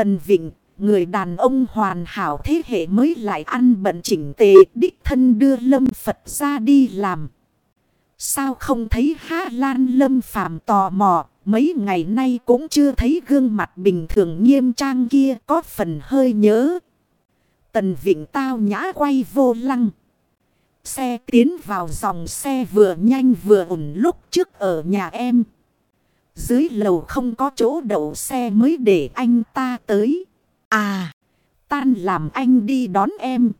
Tần Vịnh, người đàn ông hoàn hảo thế hệ mới lại ăn bận chỉnh tề đích thân đưa Lâm Phật ra đi làm. Sao không thấy Hạ Lan Lâm Phàm tò mò, mấy ngày nay cũng chưa thấy gương mặt bình thường nghiêm trang kia có phần hơi nhớ. Tần Vịnh tao nhã quay vô lăng. Xe tiến vào dòng xe vừa nhanh vừa ổn lúc trước ở nhà em. Dưới lầu không có chỗ đậu xe mới để anh ta tới. À, tan làm anh đi đón em.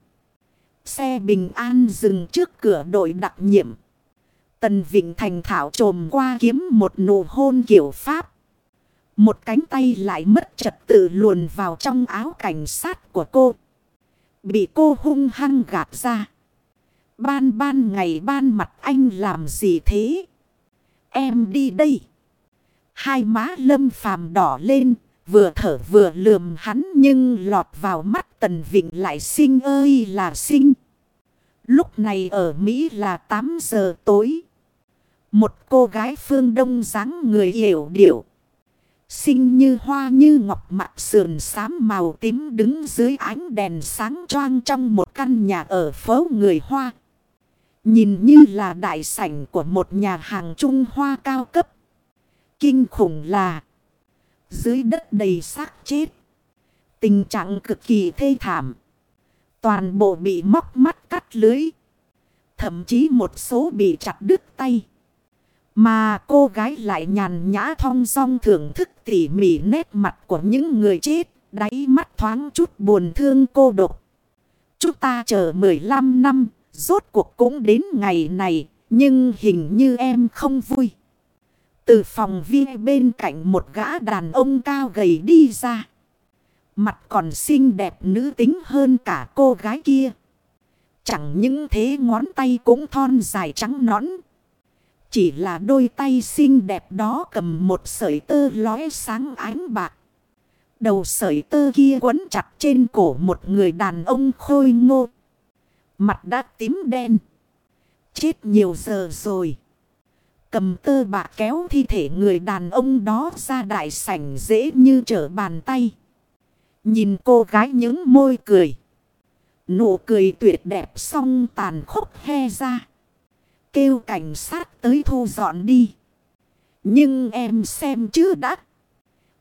Xe bình an dừng trước cửa đội đặc nhiệm. Tần Vịnh Thành thảo trồm qua kiếm một nụ hôn kiểu Pháp. Một cánh tay lại mất trật tự luồn vào trong áo cảnh sát của cô. Bị cô hung hăng gạt ra. Ban ban ngày ban mặt anh làm gì thế? Em đi đây. Hai má lâm phàm đỏ lên. Vừa thở vừa lườm hắn nhưng lọt vào mắt Tần Vịnh lại sinh ơi là sinh. Lúc này ở Mỹ là 8 giờ tối. Một cô gái phương đông dáng người hiểu điệu. Xinh như hoa như ngọc mặt sườn xám màu tím đứng dưới ánh đèn sáng choang trong một căn nhà ở phố người Hoa. Nhìn như là đại sảnh của một nhà hàng Trung Hoa cao cấp. Kinh khủng là dưới đất đầy xác chết. Tình trạng cực kỳ thê thảm. Toàn bộ bị móc mắt cắt lưới. Thậm chí một số bị chặt đứt tay. Mà cô gái lại nhàn nhã thong song thưởng thức tỉ mỉ nét mặt của những người chết. Đáy mắt thoáng chút buồn thương cô độc. Chúng ta chờ 15 năm, rốt cuộc cũng đến ngày này, nhưng hình như em không vui. Từ phòng vi bên cạnh một gã đàn ông cao gầy đi ra. Mặt còn xinh đẹp nữ tính hơn cả cô gái kia. Chẳng những thế ngón tay cũng thon dài trắng nõn. Chỉ là đôi tay xinh đẹp đó cầm một sợi tơ lóe sáng ánh bạc. Đầu sợi tơ kia quấn chặt trên cổ một người đàn ông khôi ngô. Mặt đã tím đen. Chết nhiều giờ rồi. Cầm tơ bạc kéo thi thể người đàn ông đó ra đại sảnh dễ như trở bàn tay. Nhìn cô gái những môi cười. Nụ cười tuyệt đẹp song tàn khốc he ra. Kêu cảnh sát tới thu dọn đi. Nhưng em xem chứ đã.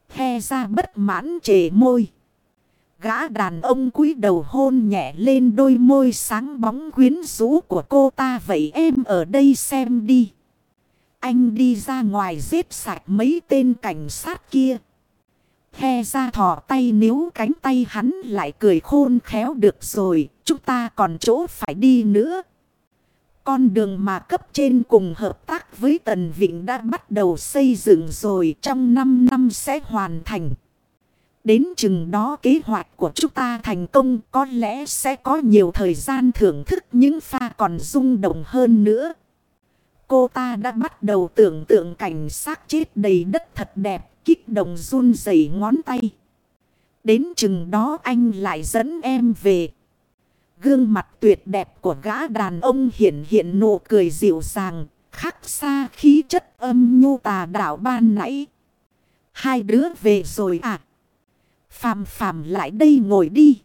He ra bất mãn trề môi. Gã đàn ông cúi đầu hôn nhẹ lên đôi môi sáng bóng quyến rũ của cô ta. Vậy em ở đây xem đi. Anh đi ra ngoài giết sạch mấy tên cảnh sát kia. He ra thỏ tay nếu cánh tay hắn lại cười khôn khéo được rồi. Chúng ta còn chỗ phải đi nữa. Con đường mà cấp trên cùng hợp tác với Tần Vịnh đã bắt đầu xây dựng rồi, trong 5 năm sẽ hoàn thành. Đến chừng đó kế hoạch của chúng ta thành công, có lẽ sẽ có nhiều thời gian thưởng thức, những pha còn rung động hơn nữa. Cô ta đã bắt đầu tưởng tượng cảnh xác chết đầy đất thật đẹp, kích động run rẩy ngón tay. Đến chừng đó anh lại dẫn em về. Gương mặt tuyệt đẹp của gã đàn ông hiện hiện nụ cười dịu dàng, khắc xa khí chất âm nhu tà đảo ban nãy. Hai đứa về rồi à? Phàm phàm lại đây ngồi đi.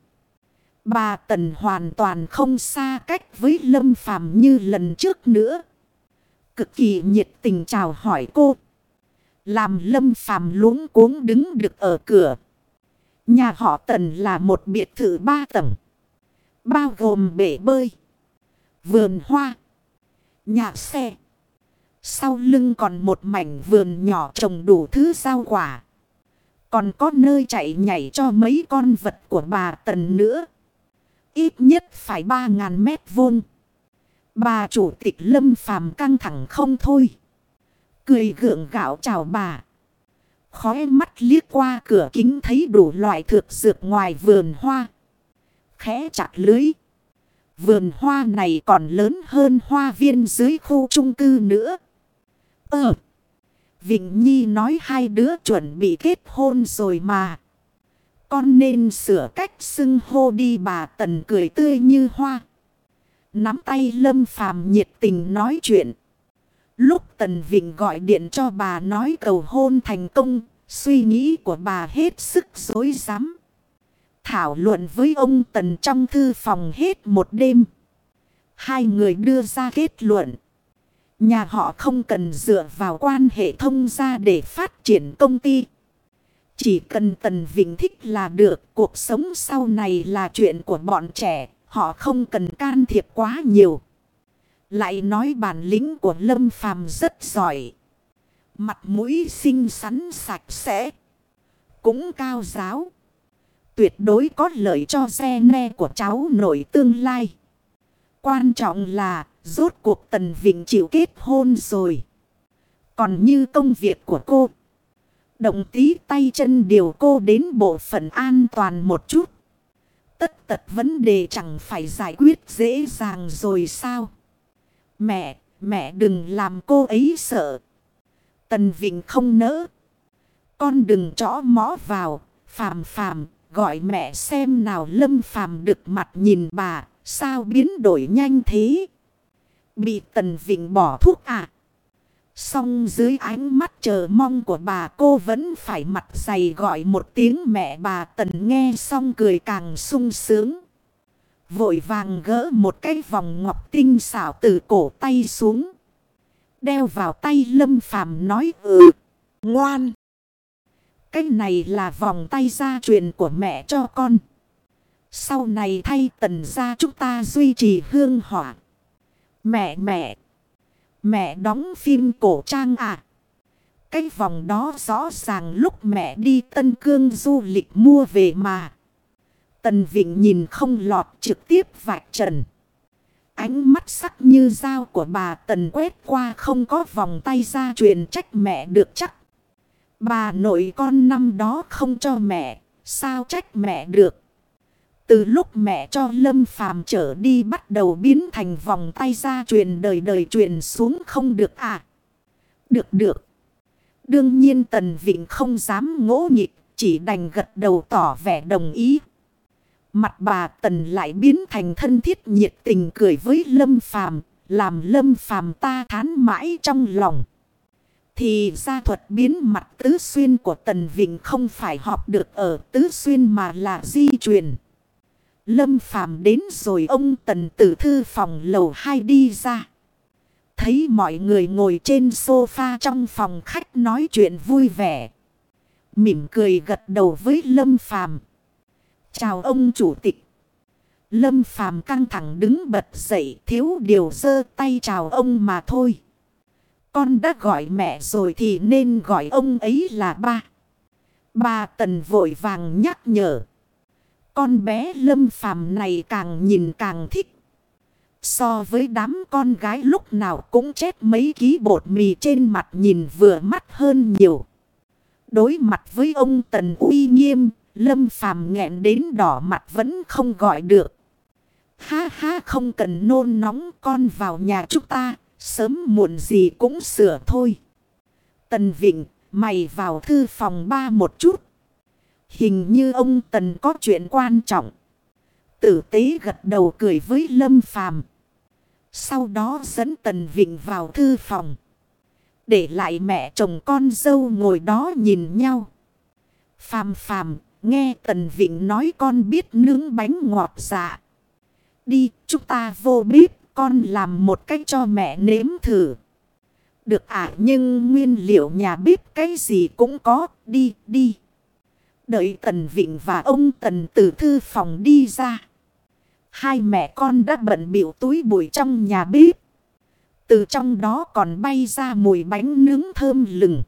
Bà Tần hoàn toàn không xa cách với Lâm Phàm như lần trước nữa. Cực kỳ nhiệt tình chào hỏi cô. Làm Lâm Phàm luống cuống đứng được ở cửa. Nhà họ Tần là một biệt thự ba tầng. Bao gồm bể bơi. Vườn hoa. Nhà xe. Sau lưng còn một mảnh vườn nhỏ trồng đủ thứ rau quả. Còn có nơi chạy nhảy cho mấy con vật của bà Tần nữa. Ít nhất phải 3.000 mét vuông. Bà chủ tịch lâm phàm căng thẳng không thôi. Cười gượng gạo chào bà. Khói mắt liếc qua cửa kính thấy đủ loại thực dược ngoài vườn hoa. Khẽ chặt lưới. Vườn hoa này còn lớn hơn hoa viên dưới khu trung cư nữa. Ờ. Vịnh Nhi nói hai đứa chuẩn bị kết hôn rồi mà. Con nên sửa cách xưng hô đi bà Tần cười tươi như hoa. Nắm tay Lâm Phàm nhiệt tình nói chuyện. Lúc Tần Vịnh gọi điện cho bà nói cầu hôn thành công, Suy nghĩ của bà hết sức dối rắm Thảo luận với ông Tần trong thư phòng hết một đêm. Hai người đưa ra kết luận. Nhà họ không cần dựa vào quan hệ thông gia để phát triển công ty. Chỉ cần Tần vịnh thích là được. Cuộc sống sau này là chuyện của bọn trẻ. Họ không cần can thiệp quá nhiều. Lại nói bản lĩnh của Lâm Phàm rất giỏi. Mặt mũi xinh xắn sạch sẽ. Cũng cao giáo. Tuyệt đối có lợi cho xe ne của cháu nội tương lai. Quan trọng là, rốt cuộc Tần Vịnh chịu kết hôn rồi. Còn như công việc của cô. Động tí tay chân điều cô đến bộ phận an toàn một chút. Tất tật vấn đề chẳng phải giải quyết dễ dàng rồi sao? Mẹ, mẹ đừng làm cô ấy sợ. Tần Vịnh không nỡ. Con đừng chó mó vào, phàm phàm, gọi mẹ xem nào lâm phàm được mặt nhìn bà, sao biến đổi nhanh thế? Bị Tần Vịnh bỏ thuốc à? Xong dưới ánh mắt chờ mong của bà cô vẫn phải mặt dày gọi một tiếng mẹ bà Tần nghe xong cười càng sung sướng. Vội vàng gỡ một cái vòng ngọc tinh xảo từ cổ tay xuống. Đeo vào tay lâm phàm nói ừ, ngoan. Cái này là vòng tay gia truyền của mẹ cho con. Sau này thay tần gia chúng ta duy trì hương hỏa. Mẹ mẹ. Mẹ đóng phim cổ trang à. Cái vòng đó rõ ràng lúc mẹ đi Tân Cương du lịch mua về mà. Tần Vịnh nhìn không lọt trực tiếp vạch trần. Ánh mắt sắc như dao của bà Tần quét qua không có vòng tay ra truyền trách mẹ được chắc. Bà nội con năm đó không cho mẹ, sao trách mẹ được. Từ lúc mẹ cho Lâm Phàm trở đi bắt đầu biến thành vòng tay ra truyền đời đời truyền xuống không được à. Được được. Đương nhiên Tần Vịnh không dám ngỗ nghịch, chỉ đành gật đầu tỏ vẻ đồng ý. Mặt bà Tần lại biến thành thân thiết nhiệt tình cười với Lâm Phàm, làm Lâm Phàm ta thán mãi trong lòng. Thì gia thuật biến mặt tứ xuyên của Tần Vịnh không phải học được ở tứ xuyên mà là di truyền. Lâm Phàm đến rồi ông Tần tử thư phòng lầu 2 đi ra. Thấy mọi người ngồi trên sofa trong phòng khách nói chuyện vui vẻ. Mỉm cười gật đầu với Lâm Phàm Chào ông chủ tịch. Lâm Phàm căng thẳng đứng bật dậy, thiếu điều giơ tay chào ông mà thôi. Con đã gọi mẹ rồi thì nên gọi ông ấy là ba. Ba tần vội vàng nhắc nhở. Con bé lâm phàm này càng nhìn càng thích. So với đám con gái lúc nào cũng chết mấy ký bột mì trên mặt nhìn vừa mắt hơn nhiều. Đối mặt với ông Tần uy nghiêm, Lâm Phàm nghẹn đến đỏ mặt vẫn không gọi được. Ha ha không cần nôn nóng con vào nhà chúng ta, Sớm muộn gì cũng sửa thôi. Tần Vịnh, mày vào thư phòng ba một chút. Hình như ông Tần có chuyện quan trọng. Tử tế gật đầu cười với Lâm Phàm. Sau đó dẫn Tần Vịnh vào thư phòng. Để lại mẹ chồng con dâu ngồi đó nhìn nhau. Phàm phàm, nghe Tần Vịnh nói con biết nướng bánh ngọt dạ. Đi, chúng ta vô bếp con làm một cách cho mẹ nếm thử. Được ạ à, nhưng nguyên liệu nhà bếp cái gì cũng có, đi, đi. Đợi Tần Vịnh và ông Tần từ thư phòng đi ra. Hai mẹ con đã bận biểu túi bụi trong nhà bếp. Từ trong đó còn bay ra mùi bánh nướng thơm lừng.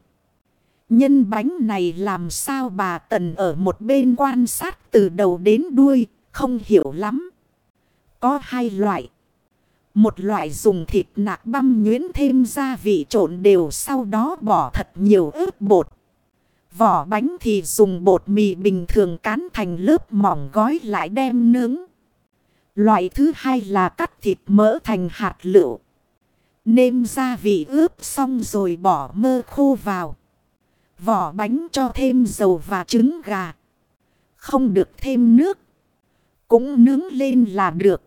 Nhân bánh này làm sao bà Tần ở một bên quan sát từ đầu đến đuôi, không hiểu lắm. Có hai loại. Một loại dùng thịt nạc băm nhuyễn thêm gia vị trộn đều sau đó bỏ thật nhiều ướp bột. Vỏ bánh thì dùng bột mì bình thường cán thành lớp mỏng gói lại đem nướng. Loại thứ hai là cắt thịt mỡ thành hạt lựu. Nêm gia vị ướp xong rồi bỏ mơ khô vào. Vỏ bánh cho thêm dầu và trứng gà. Không được thêm nước. Cũng nướng lên là được.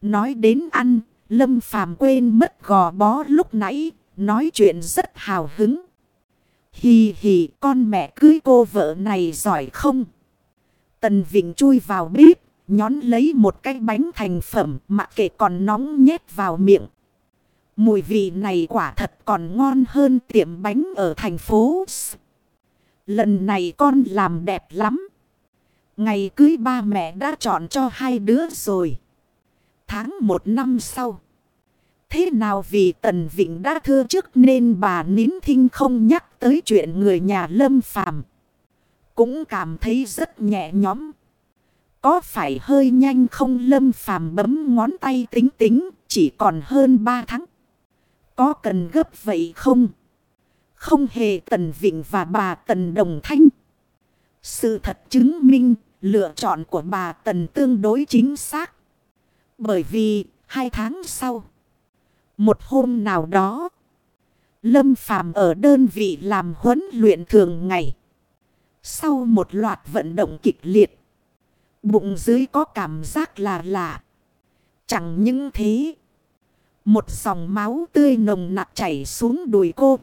Nói đến ăn, Lâm Phàm quên mất gò bó lúc nãy, nói chuyện rất hào hứng. Hì hì con mẹ cưới cô vợ này giỏi không? Tần Vịnh chui vào bếp, nhón lấy một cái bánh thành phẩm mà kệ còn nóng nhét vào miệng. Mùi vị này quả thật còn ngon hơn tiệm bánh ở thành phố. Lần này con làm đẹp lắm. Ngày cưới ba mẹ đã chọn cho hai đứa rồi. Tháng một năm sau. Thế nào vì Tần Vịnh đã thưa trước nên bà nín thinh không nhắc tới chuyện người nhà lâm phàm. Cũng cảm thấy rất nhẹ nhõm. Có phải hơi nhanh không lâm phàm bấm ngón tay tính tính chỉ còn hơn 3 tháng. Có cần gấp vậy không? Không hề Tần Vịnh và bà Tần Đồng Thanh. Sự thật chứng minh lựa chọn của bà Tần tương đối chính xác. Bởi vì hai tháng sau, một hôm nào đó, Lâm Phàm ở đơn vị làm huấn luyện thường ngày. Sau một loạt vận động kịch liệt, bụng dưới có cảm giác là lạ. Chẳng những thế, một dòng máu tươi nồng nặc chảy xuống đùi cô.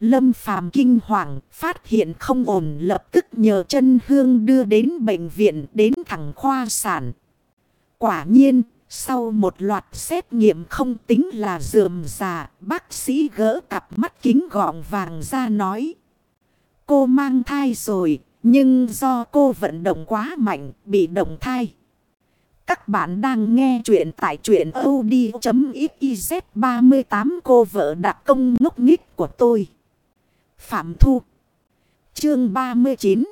Lâm phàm kinh hoàng, phát hiện không ổn lập tức nhờ chân hương đưa đến bệnh viện đến thẳng khoa sản. Quả nhiên, sau một loạt xét nghiệm không tính là dườm già, bác sĩ gỡ cặp mắt kính gọng vàng ra nói. Cô mang thai rồi, nhưng do cô vận động quá mạnh, bị động thai. Các bạn đang nghe chuyện tại chuyện od.xyz 38 cô vợ đặc công ngốc nghích của tôi. Phạm Thu Chương 39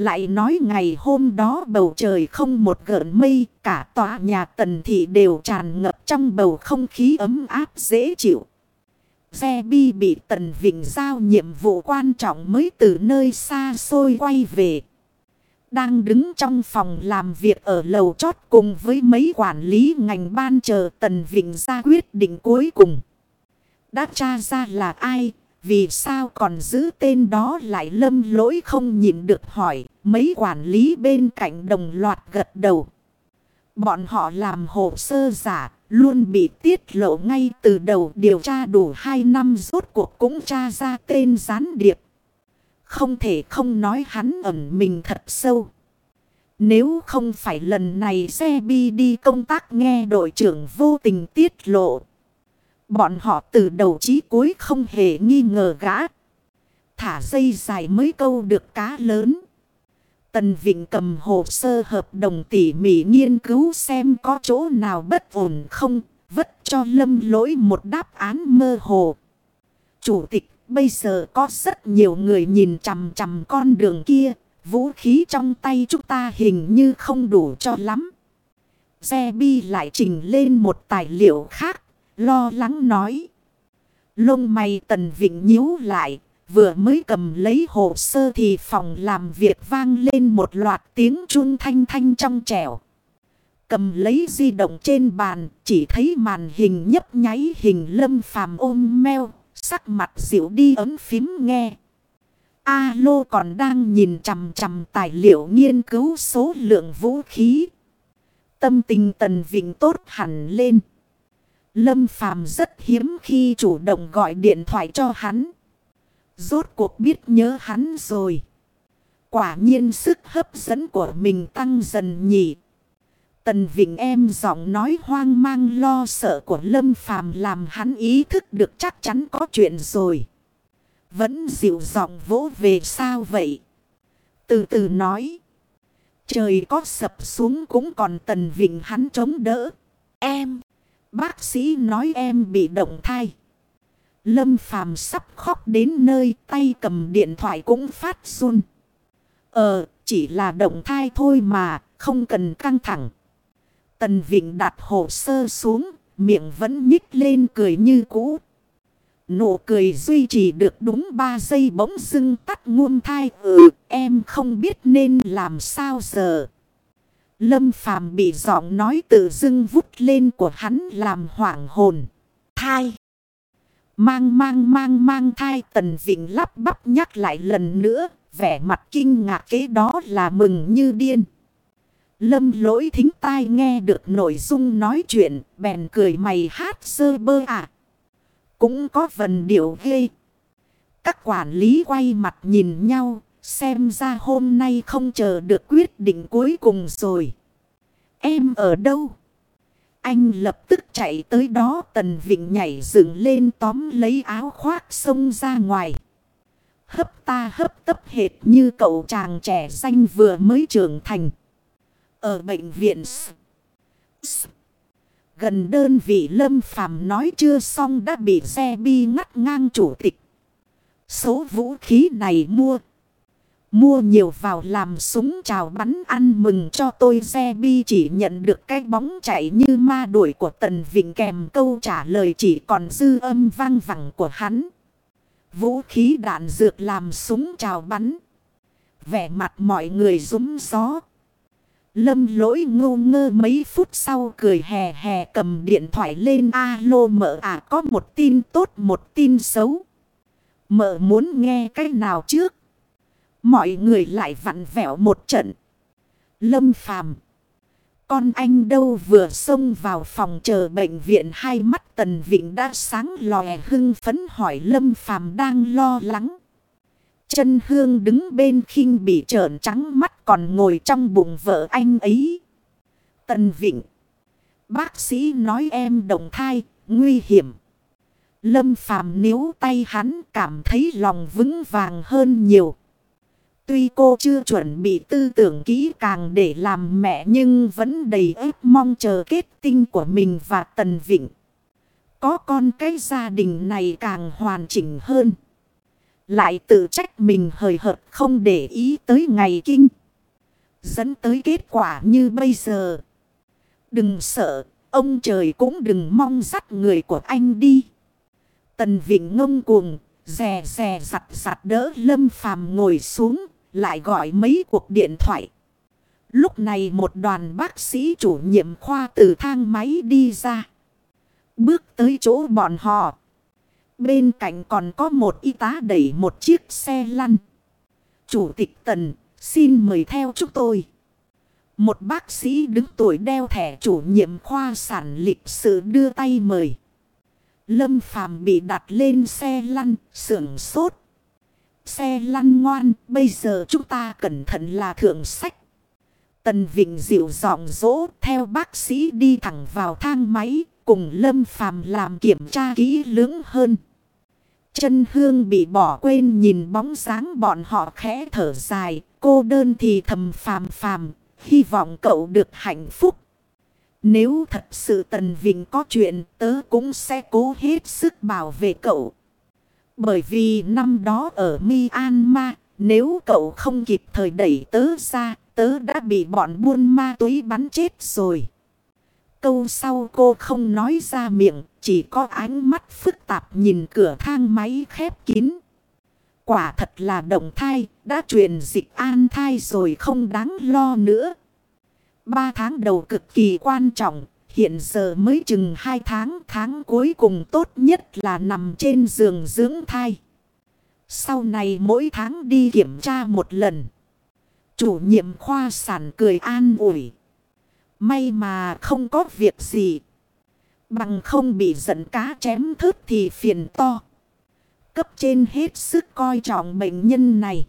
lại nói ngày hôm đó bầu trời không một gợn mây, cả tòa nhà tần thị đều tràn ngập trong bầu không khí ấm áp dễ chịu. Xe bi bị tần vịnh giao nhiệm vụ quan trọng mới từ nơi xa xôi quay về. Đang đứng trong phòng làm việc ở lầu chót cùng với mấy quản lý ngành ban chờ Tần Vịnh ra quyết định cuối cùng. Đã tra ra là ai, vì sao còn giữ tên đó lại lâm lỗi không nhìn được hỏi, mấy quản lý bên cạnh đồng loạt gật đầu. Bọn họ làm hồ sơ giả, luôn bị tiết lộ ngay từ đầu điều tra đủ 2 năm rốt cuộc cũng tra ra tên gián điệp. Không thể không nói hắn ẩn mình thật sâu. Nếu không phải lần này xe bi đi công tác nghe đội trưởng vô tình tiết lộ. Bọn họ từ đầu chí cuối không hề nghi ngờ gã. Thả dây dài mới câu được cá lớn. Tần Vịnh cầm hồ sơ hợp đồng tỉ mỉ nghiên cứu xem có chỗ nào bất ổn không. Vất cho lâm lỗi một đáp án mơ hồ. Chủ tịch, Bây giờ có rất nhiều người nhìn chằm chằm con đường kia. Vũ khí trong tay chúng ta hình như không đủ cho lắm. Xe bi lại trình lên một tài liệu khác. Lo lắng nói. Lông mày tần vịnh nhíu lại. Vừa mới cầm lấy hồ sơ thì phòng làm việc vang lên một loạt tiếng chun thanh thanh trong trẻo. Cầm lấy di động trên bàn, chỉ thấy màn hình nhấp nháy hình lâm phàm ôm meo, Sắc mặt dịu đi ấm phím nghe. Alo còn đang nhìn chằm chằm tài liệu nghiên cứu số lượng vũ khí. Tâm tình Tần Vịnh tốt hẳn lên. Lâm Phàm rất hiếm khi chủ động gọi điện thoại cho hắn. Rốt cuộc biết nhớ hắn rồi. Quả nhiên sức hấp dẫn của mình tăng dần nhỉ. Tần Vịnh em giọng nói hoang mang lo sợ của Lâm Phàm làm hắn ý thức được chắc chắn có chuyện rồi. Vẫn dịu giọng vỗ về sao vậy? Từ từ nói. Trời có sập xuống cũng còn Tần Vịnh hắn chống đỡ. Em. Bác sĩ nói em bị động thai. Lâm Phàm sắp khóc đến nơi tay cầm điện thoại cũng phát run. Ờ, chỉ là động thai thôi mà, không cần căng thẳng. Tần Vịnh đặt hồ sơ xuống, miệng vẫn nhích lên cười như cũ. Nụ cười duy trì được đúng 3 giây bỗng dưng tắt nguồn thai. Ừ, em không biết nên làm sao giờ. Lâm Phàm bị giọng nói tự dưng vút lên của hắn làm hoảng hồn. Thai. Mang mang mang mang thai tần vịnh lắp bắp nhắc lại lần nữa. Vẻ mặt kinh ngạc kế đó là mừng như điên. Lâm lỗi thính tai nghe được nội dung nói chuyện, bèn cười mày hát sơ bơ à. Cũng có vần điệu ghê. Các quản lý quay mặt nhìn nhau, xem ra hôm nay không chờ được quyết định cuối cùng rồi. Em ở đâu? Anh lập tức chạy tới đó, Tần Vịnh nhảy dựng lên tóm lấy áo khoác xông ra ngoài. Hấp ta hấp tấp hệt như cậu chàng trẻ danh vừa mới trưởng thành. Ở bệnh viện S. S. Gần đơn vị lâm phàm nói chưa xong đã bị xe bi ngắt ngang chủ tịch. Số vũ khí này mua. Mua nhiều vào làm súng chào bắn ăn mừng cho tôi xe bi chỉ nhận được cái bóng chạy như ma đuổi của Tần Vịnh kèm câu trả lời chỉ còn dư âm vang vẳng của hắn. Vũ khí đạn dược làm súng chào bắn. Vẻ mặt mọi người rúng gió. Lâm lỗi ngô ngơ mấy phút sau cười hè hè cầm điện thoại lên alo mợ à có một tin tốt, một tin xấu. Mợ muốn nghe cái nào trước. Mọi người lại vặn vẹo một trận. Lâm phàm. Con anh đâu vừa xông vào phòng chờ bệnh viện hai mắt tần vịnh đã sáng lòe hưng phấn hỏi Lâm phàm đang lo lắng. Chân hương đứng bên khinh bị trợn trắng mắt còn ngồi trong bụng vợ anh ấy. Tần Vịnh. Bác sĩ nói em đồng thai, nguy hiểm. Lâm phàm níu tay hắn cảm thấy lòng vững vàng hơn nhiều. Tuy cô chưa chuẩn bị tư tưởng kỹ càng để làm mẹ nhưng vẫn đầy ếp mong chờ kết tinh của mình và Tần Vịnh. Có con cái gia đình này càng hoàn chỉnh hơn. Lại tự trách mình hời hợt không để ý tới ngày kinh. Dẫn tới kết quả như bây giờ. Đừng sợ, ông trời cũng đừng mong dắt người của anh đi. Tần Vịnh ngông cuồng, rè rè giặt giặt đỡ Lâm Phàm ngồi xuống, lại gọi mấy cuộc điện thoại. Lúc này một đoàn bác sĩ chủ nhiệm khoa từ thang máy đi ra. Bước tới chỗ bọn họ. Bên cạnh còn có một y tá đẩy một chiếc xe lăn. Chủ tịch Tần, xin mời theo chúng tôi. Một bác sĩ đứng tuổi đeo thẻ chủ nhiệm khoa sản lịch sự đưa tay mời. Lâm Phàm bị đặt lên xe lăn, sưởng sốt. Xe lăn ngoan, bây giờ chúng ta cẩn thận là thượng sách. Tần Vịnh dịu giọng dỗ theo bác sĩ đi thẳng vào thang máy, cùng Lâm Phàm làm kiểm tra kỹ lưỡng hơn. Chân hương bị bỏ quên nhìn bóng dáng bọn họ khẽ thở dài, cô đơn thì thầm phàm phàm, hy vọng cậu được hạnh phúc. Nếu thật sự Tần Vịnh có chuyện tớ cũng sẽ cố hết sức bảo vệ cậu. Bởi vì năm đó ở Myanmar, nếu cậu không kịp thời đẩy tớ ra, tớ đã bị bọn buôn ma túy bắn chết rồi. Câu sau cô không nói ra miệng, chỉ có ánh mắt phức tạp nhìn cửa thang máy khép kín. Quả thật là động thai, đã truyền dịch an thai rồi không đáng lo nữa. Ba tháng đầu cực kỳ quan trọng, hiện giờ mới chừng hai tháng, tháng cuối cùng tốt nhất là nằm trên giường dưỡng thai. Sau này mỗi tháng đi kiểm tra một lần. Chủ nhiệm khoa sản cười an ủi. May mà không có việc gì. Bằng không bị giận cá chém thớt thì phiền to. Cấp trên hết sức coi trọng bệnh nhân này.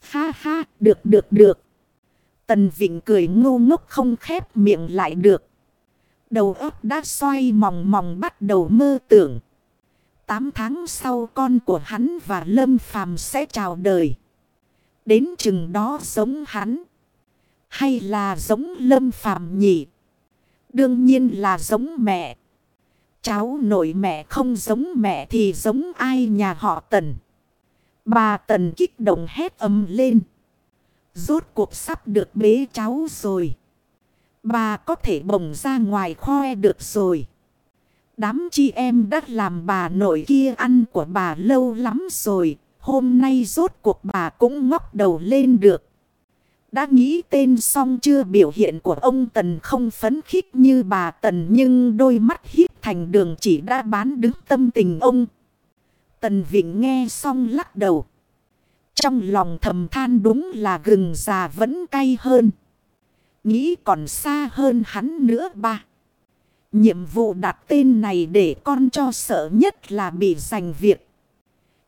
Ha ha, được được được. Tần Vịnh cười ngu ngốc không khép miệng lại được. Đầu óc đã xoay mòng mòng bắt đầu mơ tưởng. Tám tháng sau con của hắn và Lâm Phàm sẽ chào đời. Đến chừng đó giống hắn. Hay là giống Lâm Phàm nhỉ? Đương nhiên là giống mẹ. Cháu nội mẹ không giống mẹ thì giống ai nhà họ Tần. Bà Tần kích động hét ầm lên. Rốt cuộc sắp được bế cháu rồi. Bà có thể bồng ra ngoài khoe được rồi. Đám chị em đã làm bà nội kia ăn của bà lâu lắm rồi. Hôm nay rốt cuộc bà cũng ngóc đầu lên được. Đã nghĩ tên xong chưa biểu hiện của ông Tần không phấn khích như bà Tần nhưng đôi mắt hít thành đường chỉ đã bán đứng tâm tình ông. Tần Vịnh nghe xong lắc đầu. Trong lòng thầm than đúng là gừng già vẫn cay hơn. Nghĩ còn xa hơn hắn nữa ba. Nhiệm vụ đặt tên này để con cho sợ nhất là bị giành việc.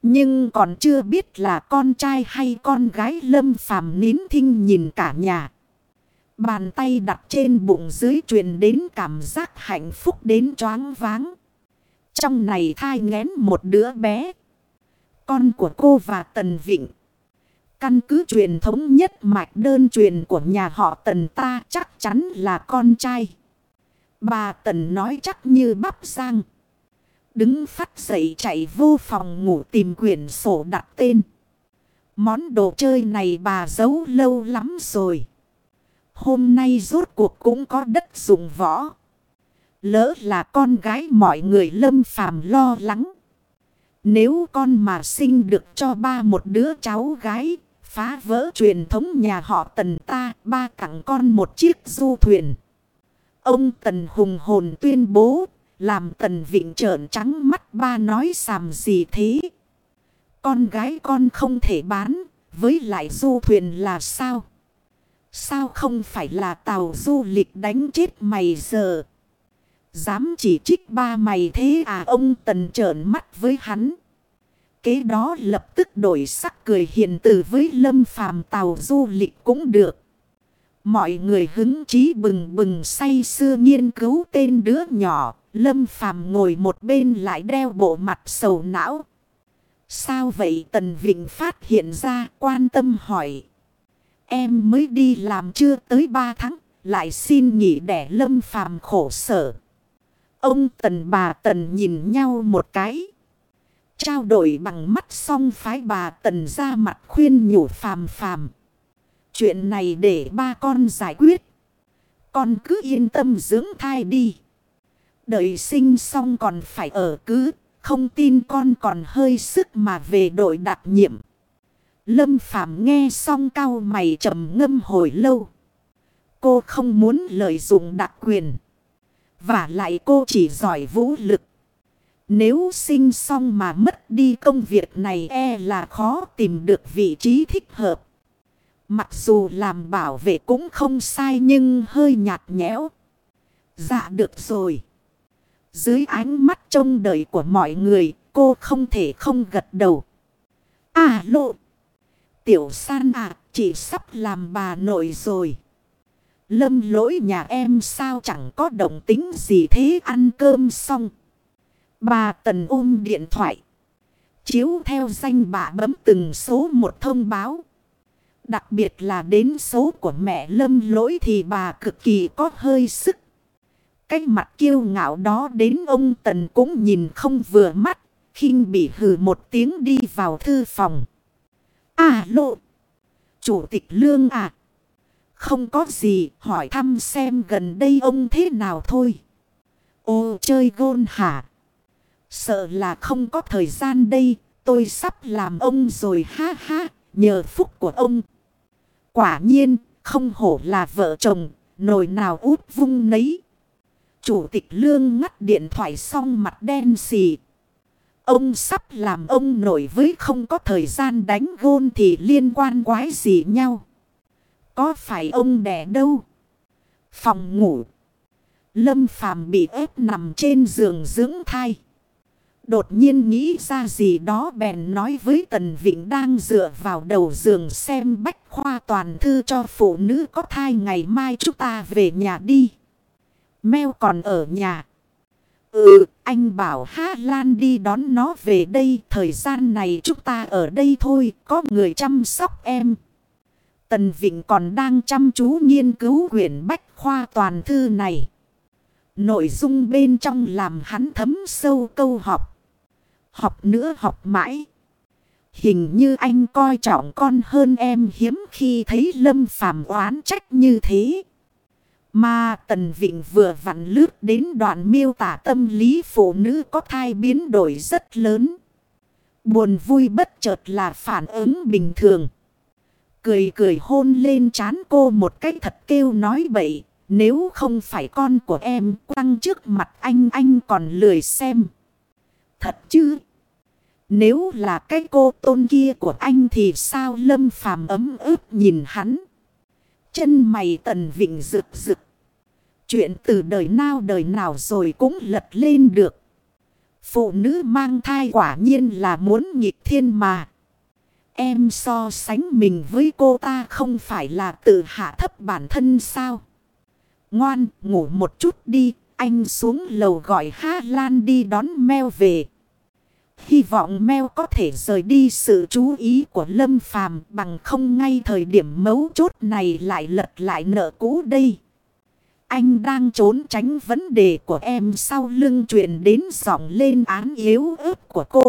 Nhưng còn chưa biết là con trai hay con gái lâm phàm nín thinh nhìn cả nhà. Bàn tay đặt trên bụng dưới truyền đến cảm giác hạnh phúc đến choáng váng. Trong này thai ngén một đứa bé. Con của cô và Tần Vịnh. Căn cứ truyền thống nhất mạch đơn truyền của nhà họ Tần ta chắc chắn là con trai. Bà Tần nói chắc như bắp sang. Đứng phát dậy chạy vô phòng ngủ tìm quyển sổ đặt tên. Món đồ chơi này bà giấu lâu lắm rồi. Hôm nay rốt cuộc cũng có đất dùng võ. Lỡ là con gái mọi người lâm phàm lo lắng. Nếu con mà sinh được cho ba một đứa cháu gái, phá vỡ truyền thống nhà họ tần ta, ba tặng con một chiếc du thuyền. Ông Tần hùng hồn tuyên bố, làm Tần Vịnh trợn trắng mắt ba nói sàm gì thế. Con gái con không thể bán, với lại du thuyền là sao? Sao không phải là tàu du lịch đánh chết mày giờ? Dám chỉ trích ba mày thế à ông Tần trợn mắt với hắn. Kế đó lập tức đổi sắc cười hiền từ với lâm phàm tàu du lịch cũng được. Mọi người hứng chí bừng bừng say sưa nghiên cứu tên đứa nhỏ. Lâm phàm ngồi một bên lại đeo bộ mặt sầu não. Sao vậy Tần Vịnh phát hiện ra, quan tâm hỏi. Em mới đi làm chưa tới ba tháng. Lại xin nghỉ để lâm phàm khổ sở. Ông Tần bà Tần nhìn nhau một cái. Trao đổi bằng mắt xong phái bà Tần ra mặt khuyên nhủ phàm phàm. Chuyện này để ba con giải quyết. Con cứ yên tâm dưỡng thai đi. Đợi sinh xong còn phải ở cứ. Không tin con còn hơi sức mà về đội đặc nhiệm. Lâm Phạm nghe xong cao mày trầm ngâm hồi lâu. Cô không muốn lợi dụng đặc quyền. Và lại cô chỉ giỏi vũ lực. Nếu sinh xong mà mất đi công việc này e là khó tìm được vị trí thích hợp. Mặc dù làm bảo vệ cũng không sai nhưng hơi nhạt nhẽo. Dạ được rồi. Dưới ánh mắt trông đợi của mọi người, cô không thể không gật đầu. À lộ. Tiểu san à, chị sắp làm bà nội rồi. Lâm lỗi nhà em sao chẳng có động tính gì thế ăn cơm xong. Bà Tần ôm điện thoại. Chiếu theo danh bà bấm từng số một thông báo. Đặc biệt là đến số của mẹ lâm lỗi thì bà cực kỳ có hơi sức. Cái mặt kiêu ngạo đó đến ông Tần cũng nhìn không vừa mắt. khinh bị hừ một tiếng đi vào thư phòng. À lộ. Chủ tịch lương à. Không có gì, hỏi thăm xem gần đây ông thế nào thôi. Ô chơi gôn hả? Sợ là không có thời gian đây. Tôi sắp làm ông rồi ha ha. Nhờ phúc của ông. Quả nhiên, không hổ là vợ chồng, nồi nào út vung nấy. Chủ tịch lương ngắt điện thoại xong mặt đen xì. Ông sắp làm ông nổi với không có thời gian đánh gôn thì liên quan quái gì nhau. Có phải ông đẻ đâu? Phòng ngủ. Lâm phàm bị ép nằm trên giường dưỡng thai. Đột nhiên nghĩ ra gì đó bèn nói với Tần Vịnh đang dựa vào đầu giường xem bách khoa toàn thư cho phụ nữ có thai ngày mai chúng ta về nhà đi. Mèo còn ở nhà. Ừ, anh bảo Hà Lan đi đón nó về đây. Thời gian này chúng ta ở đây thôi, có người chăm sóc em. Tần Vịnh còn đang chăm chú nghiên cứu quyển bách khoa toàn thư này. Nội dung bên trong làm hắn thấm sâu câu học. Học nữa học mãi. Hình như anh coi trọng con hơn em hiếm khi thấy Lâm Phàm oán trách như thế. Mà Tần Vịnh vừa vặn lướt đến đoạn miêu tả tâm lý phụ nữ có thai biến đổi rất lớn. Buồn vui bất chợt là phản ứng bình thường. Cười cười hôn lên chán cô một cách thật kêu nói bậy. Nếu không phải con của em quăng trước mặt anh anh còn lười xem. Thật chứ? Nếu là cái cô tôn kia của anh thì sao lâm phàm ấm ức nhìn hắn. Chân mày tần vịnh rực rực. Chuyện từ đời nào đời nào rồi cũng lật lên được. Phụ nữ mang thai quả nhiên là muốn nghịch thiên mà. Em so sánh mình với cô ta không phải là tự hạ thấp bản thân sao? Ngoan, ngủ một chút đi, anh xuống lầu gọi Ha Lan đi đón meo về. Hy vọng meo có thể rời đi sự chú ý của Lâm Phàm bằng không ngay thời điểm mấu chốt này lại lật lại nợ cũ đây. Anh đang trốn tránh vấn đề của em sau lưng chuyện đến giọng lên án yếu ớt của cô.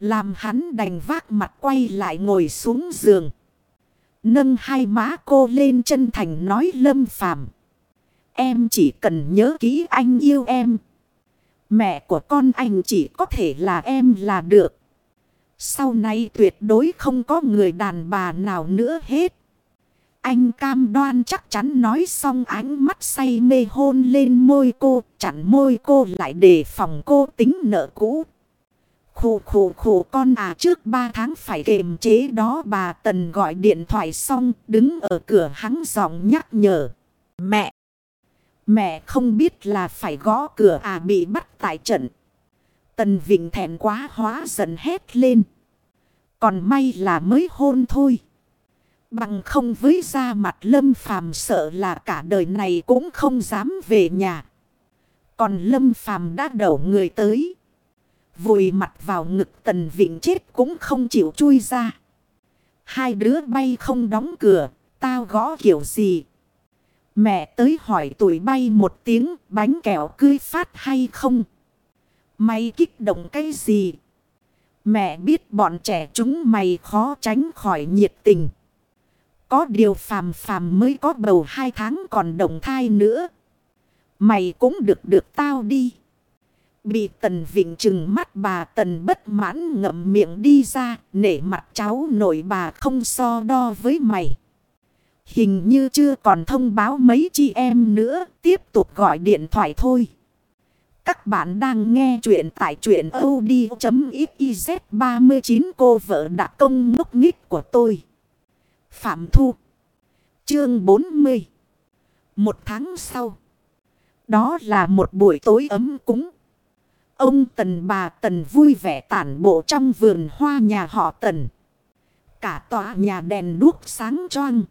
Làm hắn đành vác mặt quay lại ngồi xuống giường. Nâng hai má cô lên chân thành nói lâm phàm. Em chỉ cần nhớ kỹ anh yêu em. Mẹ của con anh chỉ có thể là em là được. Sau này tuyệt đối không có người đàn bà nào nữa hết. Anh cam đoan chắc chắn nói xong ánh mắt say mê hôn lên môi cô, chặn môi cô lại để phòng cô tính nợ cũ. khổ khổ khổ con à trước ba tháng phải kềm chế đó bà Tần gọi điện thoại xong đứng ở cửa hắn giọng nhắc nhở. Mẹ! Mẹ không biết là phải gõ cửa à bị bắt tại trận. Tần Vịnh thẹn quá hóa giận hét lên. Còn may là mới hôn thôi. Bằng không với ra mặt Lâm Phàm sợ là cả đời này cũng không dám về nhà. Còn Lâm Phàm đã đổ người tới. Vùi mặt vào ngực Tần Vịnh chết cũng không chịu chui ra. Hai đứa bay không đóng cửa, tao gõ kiểu gì? Mẹ tới hỏi tuổi bay một tiếng, bánh kẹo cưới phát hay không? Mày kích động cái gì? Mẹ biết bọn trẻ chúng mày khó tránh khỏi nhiệt tình. Có điều phàm phàm mới có bầu hai tháng còn đồng thai nữa. Mày cũng được được tao đi. Bị tần vịnh trừng mắt bà tần bất mãn ngậm miệng đi ra. Nể mặt cháu nội bà không so đo với mày. Hình như chưa còn thông báo mấy chị em nữa. Tiếp tục gọi điện thoại thôi. Các bạn đang nghe chuyện tại chuyện od.xyz 39 cô vợ đã công ngốc nghích của tôi. Phạm Thu. Chương 40. Một tháng sau. Đó là một buổi tối ấm cúng. Ông Tần bà Tần vui vẻ tản bộ trong vườn hoa nhà họ Tần. Cả tòa nhà đèn đuốc sáng choang.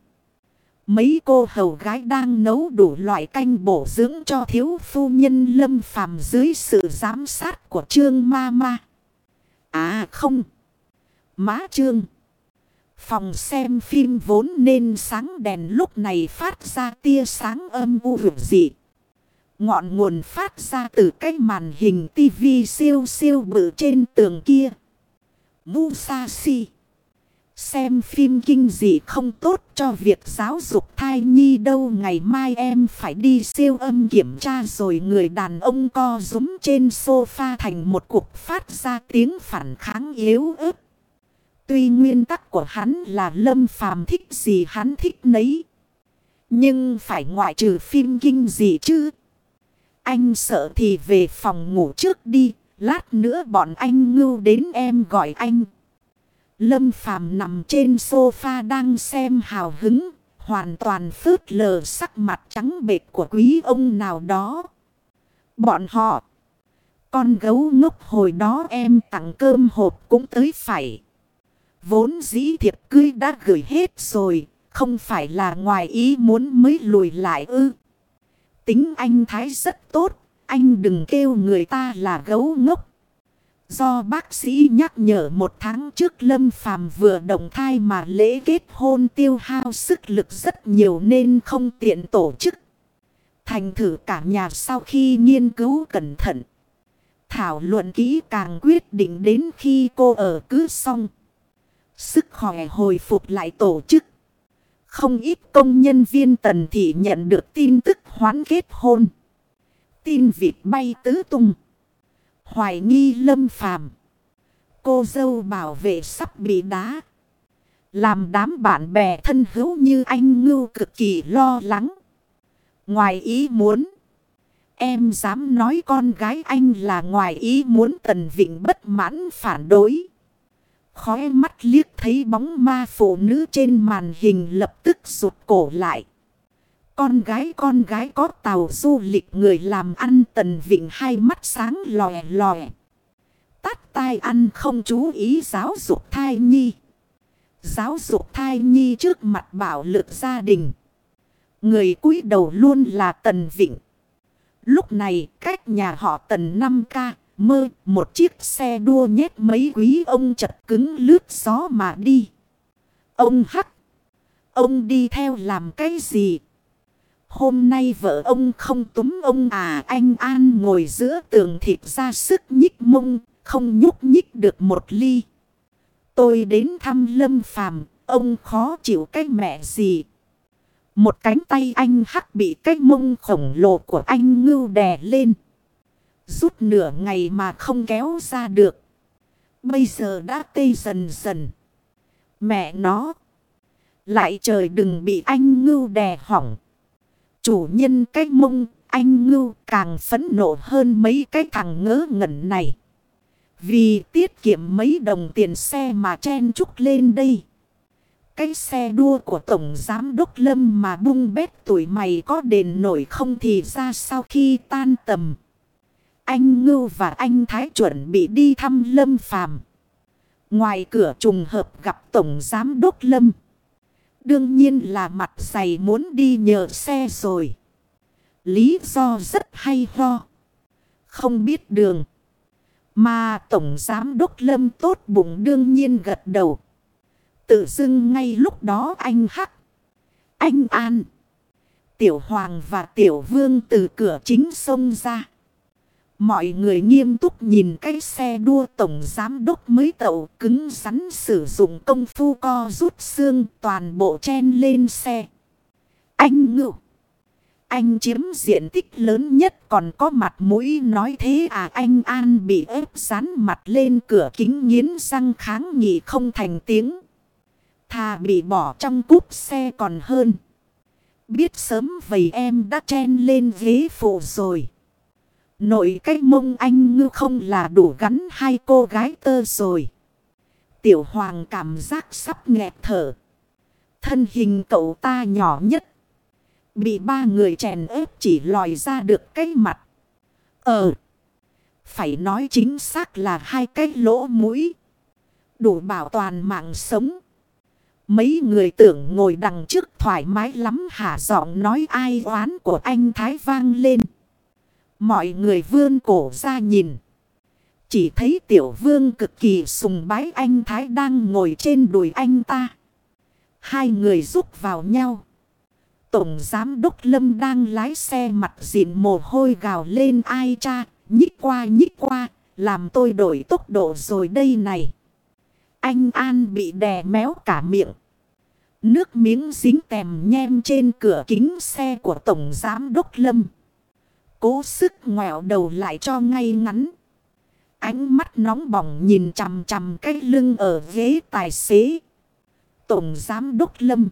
Mấy cô hầu gái đang nấu đủ loại canh bổ dưỡng cho thiếu phu nhân lâm phàm dưới sự giám sát của Trương Ma Ma. À không. Má Trương. Phòng xem phim vốn nên sáng đèn lúc này phát ra tia sáng âm u hưởng dị. Ngọn nguồn phát ra từ cái màn hình tivi siêu siêu bự trên tường kia. Musashi. Xem phim kinh dị không tốt cho việc giáo dục thai nhi đâu ngày mai em phải đi siêu âm kiểm tra rồi người đàn ông co rúm trên sofa thành một cục phát ra tiếng phản kháng yếu ớt. Tuy nguyên tắc của hắn là lâm phàm thích gì hắn thích nấy. Nhưng phải ngoại trừ phim kinh dị chứ. Anh sợ thì về phòng ngủ trước đi. Lát nữa bọn anh ngưu đến em gọi anh. Lâm phàm nằm trên sofa đang xem hào hứng. Hoàn toàn phớt lờ sắc mặt trắng bệt của quý ông nào đó. Bọn họ. Con gấu ngốc hồi đó em tặng cơm hộp cũng tới phải. Vốn dĩ thiệp cưới đã gửi hết rồi. Không phải là ngoài ý muốn mới lùi lại ư. Tính anh Thái rất tốt. Anh đừng kêu người ta là gấu ngốc. Do bác sĩ nhắc nhở một tháng trước Lâm Phàm vừa động thai mà lễ kết hôn tiêu hao sức lực rất nhiều nên không tiện tổ chức. Thành thử cả nhà sau khi nghiên cứu cẩn thận. Thảo luận kỹ càng quyết định đến khi cô ở cứ xong. Sức khỏe hồi phục lại tổ chức. Không ít công nhân viên tần thị nhận được tin tức hoán kết hôn. Tin vịt bay tứ tung. Hoài nghi lâm phàm. Cô dâu bảo vệ sắp bị đá. Làm đám bạn bè thân hữu như anh ngưu cực kỳ lo lắng. Ngoài ý muốn. Em dám nói con gái anh là ngoài ý muốn Tần Vịnh bất mãn phản đối. Khói mắt liếc thấy bóng ma phụ nữ trên màn hình lập tức rụt cổ lại. Con gái con gái có tàu du lịch người làm ăn tần vịnh hai mắt sáng lòe lòe. tắt tai ăn không chú ý giáo dục thai nhi. Giáo dục thai nhi trước mặt bảo lực gia đình. Người cúi đầu luôn là Tần Vịnh. Lúc này, cách nhà họ Tần 5 ca, mơ, một chiếc xe đua nhét mấy quý ông chật cứng lướt gió mà đi. Ông hắc. Ông đi theo làm cái gì? Hôm nay vợ ông không túm ông à anh An ngồi giữa tường thịt ra sức nhích mông, không nhúc nhích được một ly. Tôi đến thăm Lâm Phàm ông khó chịu cái mẹ gì. Một cánh tay anh hắc bị cái mông khổng lồ của anh ngưu đè lên. Rút nửa ngày mà không kéo ra được. Bây giờ đã tê dần dần. Mẹ nó. Lại trời đừng bị anh ngưu đè hỏng. Chủ nhân cái mông, anh ngưu càng phấn nộ hơn mấy cái thằng ngớ ngẩn này. Vì tiết kiệm mấy đồng tiền xe mà chen chúc lên đây. Cái xe đua của Tổng Giám Đốc Lâm mà bung bét tuổi mày có đền nổi không thì ra sau khi tan tầm. Anh Ngưu và anh Thái chuẩn bị đi thăm Lâm Phàm Ngoài cửa trùng hợp gặp Tổng Giám Đốc Lâm. Đương nhiên là mặt dày muốn đi nhờ xe rồi. Lý do rất hay ho. Không biết đường. Mà Tổng Giám Đốc Lâm tốt bụng đương nhiên gật đầu. Tự dưng ngay lúc đó anh Hắc. Anh An. Tiểu Hoàng và Tiểu Vương từ cửa chính sông ra. Mọi người nghiêm túc nhìn cái xe đua tổng giám đốc mới tậu cứng rắn sử dụng công phu co rút xương toàn bộ chen lên xe. Anh ngự. Anh chiếm diện tích lớn nhất còn có mặt mũi nói thế à anh An bị ép dán mặt lên cửa kính nghiến răng kháng nghị không thành tiếng. Thà bị bỏ trong cúp xe còn hơn. Biết sớm vậy em đã chen lên ghế phụ rồi. Nội cái mông anh ngư không là đủ gắn hai cô gái tơ rồi. Tiểu hoàng cảm giác sắp nghẹt thở. Thân hình cậu ta nhỏ nhất. Bị ba người chèn ép chỉ lòi ra được cái mặt. Ờ. Phải nói chính xác là hai cái lỗ mũi. Đủ bảo toàn mạng sống. Mấy người tưởng ngồi đằng trước thoải mái lắm hả giọng nói ai oán của anh Thái vang lên. Mọi người vươn cổ ra nhìn. Chỉ thấy tiểu vương cực kỳ sùng bái anh Thái đang ngồi trên đùi anh ta. Hai người rúc vào nhau. Tổng giám đốc Lâm đang lái xe mặt dịn mồ hôi gào lên ai cha, nhích qua nhích qua, làm tôi đổi tốc độ rồi đây này. Anh An bị đè méo cả miệng. Nước miếng dính tèm nhem trên cửa kính xe của Tổng Giám Đốc Lâm. Cố sức ngoẹo đầu lại cho ngay ngắn. Ánh mắt nóng bỏng nhìn chằm chằm cái lưng ở ghế tài xế. Tổng Giám Đốc Lâm.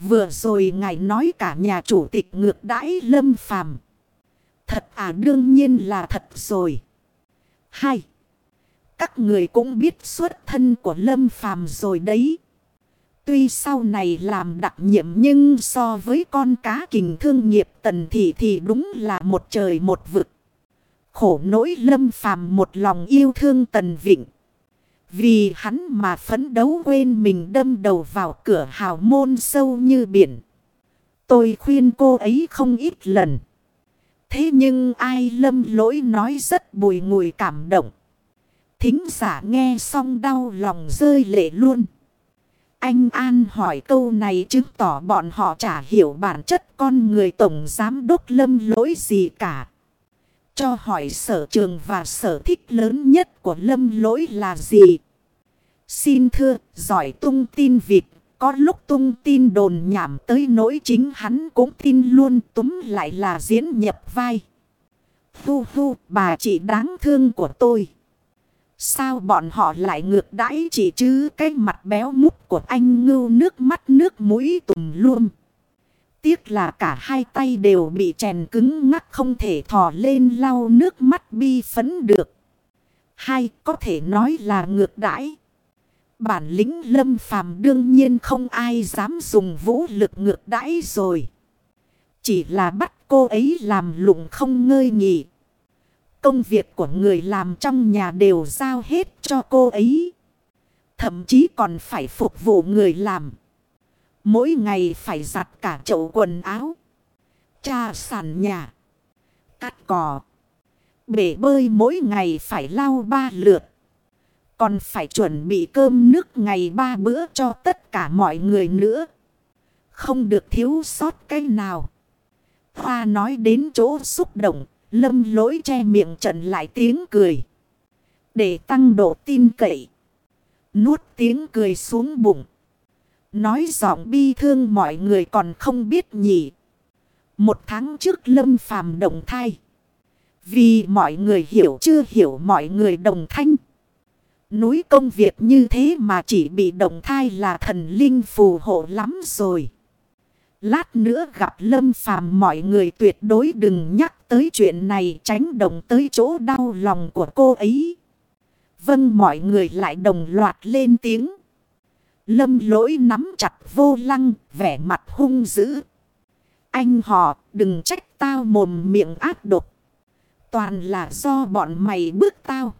Vừa rồi ngài nói cả nhà chủ tịch ngược đãi Lâm Phàm Thật à đương nhiên là thật rồi. Hai. Các người cũng biết xuất thân của Lâm Phàm rồi đấy. Tuy sau này làm đặc nhiệm nhưng so với con cá kình thương nghiệp tần thị thì đúng là một trời một vực. Khổ nỗi lâm phàm một lòng yêu thương tần vịnh. Vì hắn mà phấn đấu quên mình đâm đầu vào cửa hào môn sâu như biển. Tôi khuyên cô ấy không ít lần. Thế nhưng ai lâm lỗi nói rất bùi ngùi cảm động. Thính giả nghe xong đau lòng rơi lệ luôn. Anh An hỏi câu này chứng tỏ bọn họ chả hiểu bản chất con người tổng giám đốc lâm lỗi gì cả. Cho hỏi sở trường và sở thích lớn nhất của lâm lỗi là gì? Xin thưa, giỏi tung tin vịt, có lúc tung tin đồn nhảm tới nỗi chính hắn cũng tin luôn túm lại là diễn nhập vai. Hu hu, bà chị đáng thương của tôi. Sao bọn họ lại ngược đãi chỉ chứ cái mặt béo mút của anh ngưu nước mắt nước mũi tùm luôn. Tiếc là cả hai tay đều bị chèn cứng ngắc không thể thò lên lau nước mắt bi phấn được. Hai, có thể nói là ngược đãi. Bản lĩnh lâm phàm đương nhiên không ai dám dùng vũ lực ngược đãi rồi. Chỉ là bắt cô ấy làm lụng không ngơi nghỉ công việc của người làm trong nhà đều giao hết cho cô ấy. Thậm chí còn phải phục vụ người làm. Mỗi ngày phải giặt cả chậu quần áo. Cha sàn nhà. Cắt cỏ. Bể bơi mỗi ngày phải lau ba lượt. Còn phải chuẩn bị cơm nước ngày ba bữa cho tất cả mọi người nữa. Không được thiếu sót cái nào. Hoa nói đến chỗ xúc động. Lâm lỗi che miệng trận lại tiếng cười. Để tăng độ tin cậy. Nuốt tiếng cười xuống bụng. Nói giọng bi thương mọi người còn không biết nhỉ. Một tháng trước lâm phàm đồng thai. Vì mọi người hiểu chưa hiểu mọi người đồng thanh. Núi công việc như thế mà chỉ bị đồng thai là thần linh phù hộ lắm rồi. Lát nữa gặp lâm phàm mọi người tuyệt đối đừng nhắc tới chuyện này tránh đồng tới chỗ đau lòng của cô ấy. Vâng mọi người lại đồng loạt lên tiếng. Lâm lỗi nắm chặt vô lăng, vẻ mặt hung dữ. Anh họ, đừng trách tao mồm miệng ác độc. Toàn là do bọn mày bước tao.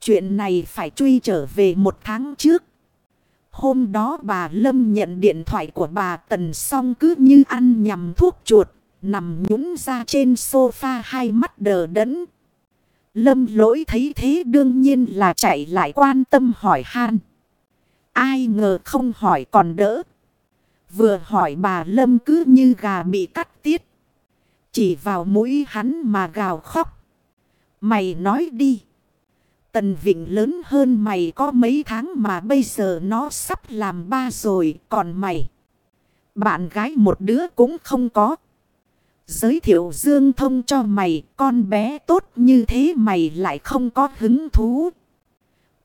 Chuyện này phải truy trở về một tháng trước. Hôm đó bà Lâm nhận điện thoại của bà Tần xong cứ như ăn nhầm thuốc chuột. Nằm nhũng ra trên sofa hai mắt đờ đẫn. Lâm lỗi thấy thế đương nhiên là chạy lại quan tâm hỏi han. Ai ngờ không hỏi còn đỡ. Vừa hỏi bà Lâm cứ như gà bị cắt tiết. Chỉ vào mũi hắn mà gào khóc. Mày nói đi. Tần Vịnh lớn hơn mày có mấy tháng mà bây giờ nó sắp làm ba rồi. Còn mày. Bạn gái một đứa cũng không có. Giới thiệu Dương Thông cho mày. Con bé tốt như thế mày lại không có hứng thú.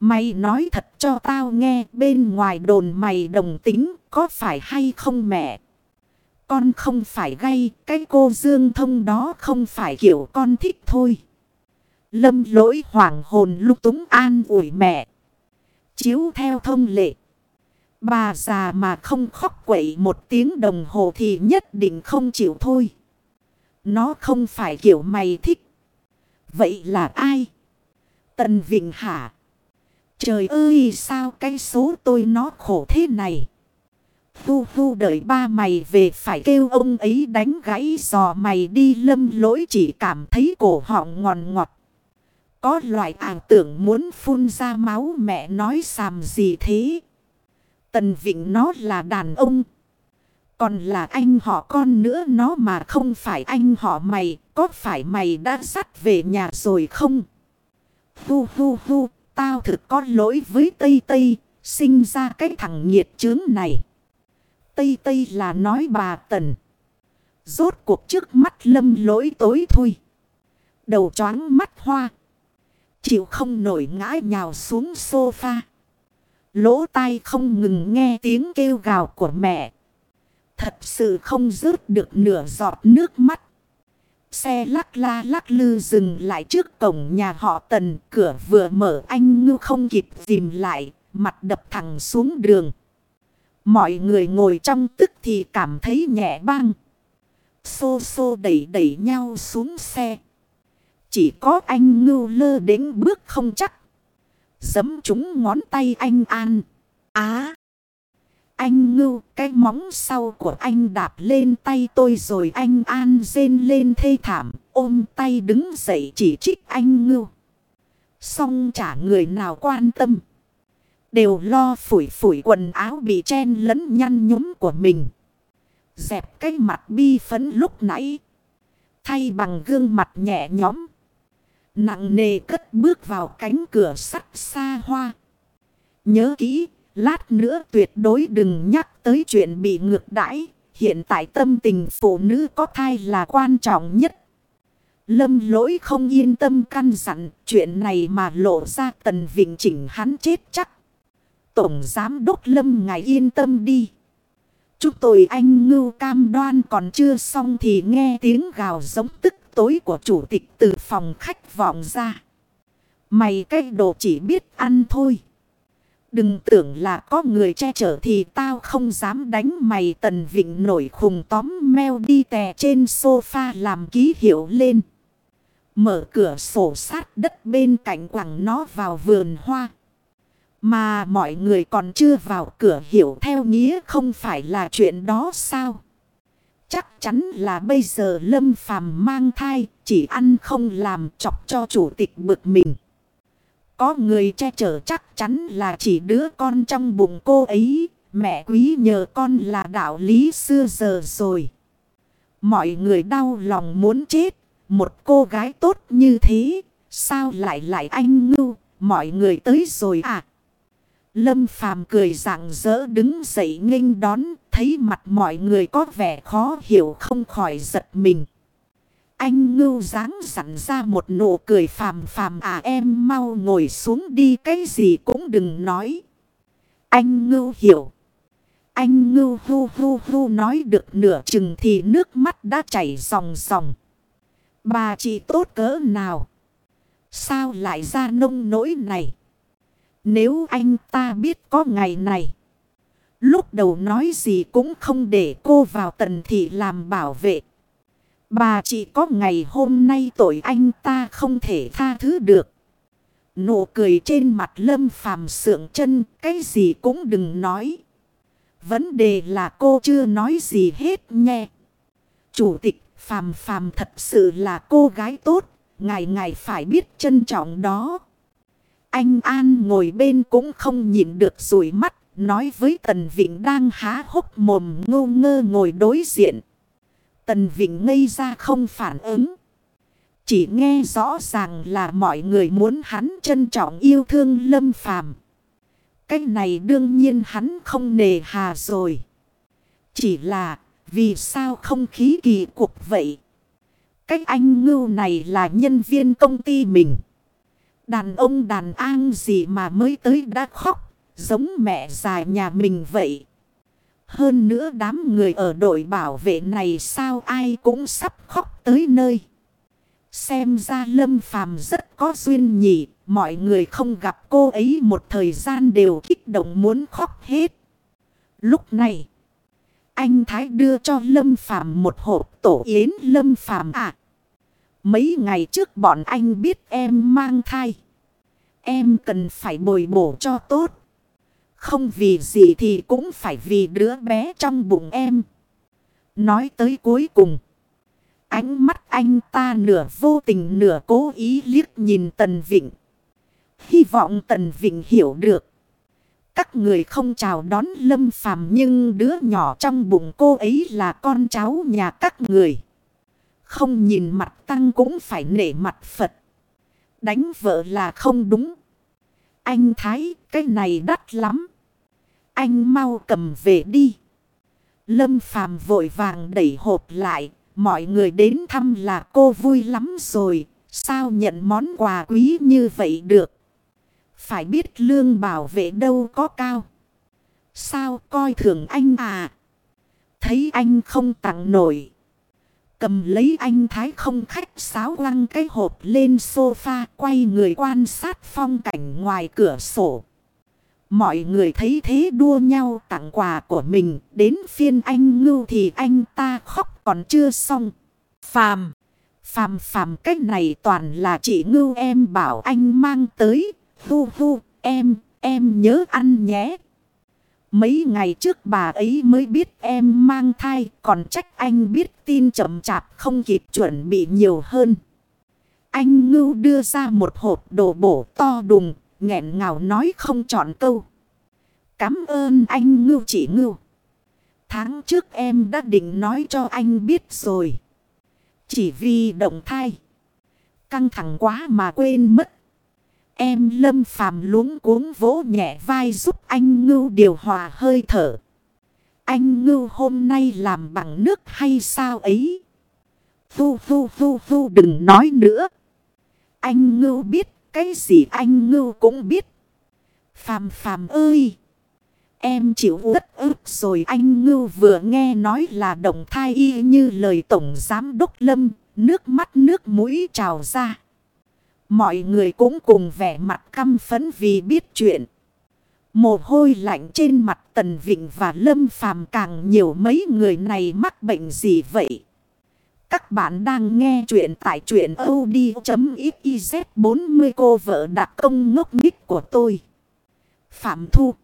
Mày nói thật cho tao nghe bên ngoài đồn mày đồng tính có phải hay không mẹ? Con không phải gay, cái cô Dương Thông đó không phải kiểu con thích thôi. Lâm lỗi hoàng hồn lúc túng an ủi mẹ. Chiếu theo thông lệ. Bà già mà không khóc quậy một tiếng đồng hồ thì nhất định không chịu thôi. Nó không phải kiểu mày thích. Vậy là ai? Tần Vịnh hả? Trời ơi, sao cái số tôi nó khổ thế này. Thu thu đợi ba mày về phải kêu ông ấy đánh gãy giò mày đi lâm lỗi chỉ cảm thấy cổ họng ngòn ngọt. Có loại ảo tưởng muốn phun ra máu mẹ nói xàm gì thế. Tần Vịnh nó là đàn ông. Còn là anh họ con nữa nó mà không phải anh họ mày. Có phải mày đã dắt về nhà rồi không? Hu hu hu. Tao thực có lỗi với Tây Tây. Sinh ra cái thằng nhiệt chướng này. Tây Tây là nói bà Tần. Rốt cuộc trước mắt lâm lỗi tối thui. Đầu choáng mắt hoa. Chịu không nổi ngã nhào xuống sofa. Lỗ tai không ngừng nghe tiếng kêu gào của mẹ. Thật sự không rớt được nửa giọt nước mắt. Xe lắc la lắc lư dừng lại trước cổng nhà họ tần. Cửa vừa mở, anh ngư không kịp dìm lại. Mặt đập thẳng xuống đường. Mọi người ngồi trong tức thì cảm thấy nhẹ băng. Xô xô đẩy đẩy nhau xuống xe. Chỉ có anh ngưu lơ đến bước không chắc. Giấm chúng ngón tay anh an. Á! anh ngưu, cái móng sau của anh đạp lên tay tôi rồi anh an rên lên thê thảm. Ôm tay đứng dậy chỉ trích anh ngưu. Xong chả người nào quan tâm. Đều lo phủi phủi quần áo bị chen lẫn nhăn nhúm của mình. Dẹp cái mặt bi phấn lúc nãy. Thay bằng gương mặt nhẹ nhõm. Nặng nề cất bước vào cánh cửa sắt xa hoa. Nhớ kỹ, lát nữa tuyệt đối đừng nhắc tới chuyện bị ngược đãi. Hiện tại tâm tình phụ nữ có thai là quan trọng nhất. Lâm lỗi không yên tâm căn dặn chuyện này mà lộ ra tần vịnh chỉnh hắn chết chắc. Tổng giám đốc Lâm ngài yên tâm đi. Chúc tôi anh ngưu cam đoan còn chưa xong thì nghe tiếng gào giống tức tối của chủ tịch từ phòng khách vọng ra. Mày cái đồ chỉ biết ăn thôi. Đừng tưởng là có người che chở thì tao không dám đánh mày tần vịnh nổi khùng tóm meo đi tè trên sofa làm ký hiệu lên. Mở cửa sổ sát đất bên cạnh quẳng nó vào vườn hoa. Mà mọi người còn chưa vào cửa hiểu theo nghĩa không phải là chuyện đó sao? Chắc chắn là bây giờ Lâm Phàm mang thai, chỉ ăn không làm chọc cho chủ tịch bực mình. Có người che chở chắc chắn là chỉ đứa con trong bụng cô ấy, mẹ quý nhờ con là đạo lý xưa giờ rồi. Mọi người đau lòng muốn chết, một cô gái tốt như thế, sao lại lại anh ngưu, mọi người tới rồi à? Lâm Phàm cười rạng rỡ đứng dậy nghênh đón, thấy mặt mọi người có vẻ khó hiểu không khỏi giật mình. Anh ngưu dáng sẵn ra một nụ cười phàm phàm à em mau ngồi xuống đi, cái gì cũng đừng nói. Anh ngưu hiểu. Anh ngưu hu hu hu nói được nửa chừng thì nước mắt đã chảy ròng ròng. Bà chị tốt cỡ nào? Sao lại ra nông nỗi này? Nếu anh ta biết có ngày này. Lúc đầu nói gì cũng không để cô vào tần thị làm bảo vệ. Bà chỉ có ngày hôm nay tội anh ta không thể tha thứ được. Nụ cười trên mặt lâm phàm sượng chân, cái gì cũng đừng nói. Vấn đề là cô chưa nói gì hết nhé Chủ tịch phàm phàm thật sự là cô gái tốt, ngài ngài phải biết trân trọng đó. Anh An ngồi bên cũng không nhìn được rủi mắt, nói với Tần Vịnh đang há hốc mồm ngô ngơ ngồi đối diện. Tần Vịnh ngây ra không phản ứng. Chỉ nghe rõ ràng là mọi người muốn hắn trân trọng yêu thương lâm phàm. Cái này đương nhiên hắn không nề hà rồi. Chỉ là, vì sao không khí kỳ cục vậy? Cái anh ngưu này là nhân viên công ty mình. Đàn ông đàn an gì mà mới tới đã khóc. Giống mẹ già nhà mình vậy. Hơn nữa đám người ở đội bảo vệ này sao ai cũng sắp khóc tới nơi. Xem ra Lâm Phàm rất có duyên nhỉ. Mọi người không gặp cô ấy một thời gian đều kích động muốn khóc hết. Lúc này, anh Thái đưa cho Lâm Phàm một hộp tổ yến Lâm Phàm à. Mấy ngày trước bọn anh biết em mang thai. Em cần phải bồi bổ cho tốt. Không vì gì thì cũng phải vì đứa bé trong bụng em. Nói tới cuối cùng. Ánh mắt anh ta nửa vô tình nửa cố ý liếc nhìn Tần Vịnh. Hy vọng Tần Vịnh hiểu được. Các người không chào đón Lâm Phàm nhưng đứa nhỏ trong bụng cô ấy là con cháu nhà các người. Không nhìn mặt tăng cũng phải nể mặt Phật. Đánh vợ là không đúng. Anh Thái, cái này đắt lắm. Anh mau cầm về đi. Lâm Phàm vội vàng đẩy hộp lại. Mọi người đến thăm là cô vui lắm rồi. Sao nhận món quà quý như vậy được? Phải biết lương bảo vệ đâu có cao. Sao coi thường anh à? Thấy anh không tặng nổi. Cầm lấy anh Thái không khách sáo quăng cái hộp lên sofa, quay người quan sát phong cảnh ngoài cửa sổ. Mọi người thấy thế đua nhau tặng quà của mình. Đến phiên anh ngưu thì anh ta khóc còn chưa xong. Phàm. Phàm phàm cách này toàn là chị ngưu em bảo anh mang tới. Hu hu em, em nhớ ăn nhé. Mấy ngày trước bà ấy mới biết em mang thai, còn trách anh biết tin chậm chạp không kịp chuẩn bị nhiều hơn. Anh ngưu đưa ra một hộp đồ bổ to đùng, nghẹn ngào nói không chọn câu. Cảm ơn anh ngưu chỉ ngưu. Tháng trước em đã định nói cho anh biết rồi. Chỉ vì động thai. Căng thẳng quá mà quên mất. Em lâm phàm luống cuống vỗ nhẹ vai giúp anh ngưu điều hòa hơi thở. Anh ngưu hôm nay làm bằng nước hay sao ấy? Thu thu thu thu đừng nói nữa. Anh ngưu biết cái gì anh ngưu cũng biết. Phàm phàm ơi! Em chịu rất ức rồi anh ngưu vừa nghe nói là động thai y như lời tổng giám đốc lâm, nước mắt nước mũi trào ra. Mọi người cũng cùng vẻ mặt căm phấn vì biết chuyện. Mồ hôi lạnh trên mặt Tần Vịnh và Lâm Phàm càng nhiều mấy người này mắc bệnh gì vậy? Các bạn đang nghe chuyện tại chuyện od.xyz 40 cô vợ đặc công ngốc nghích của tôi. Phạm Thu.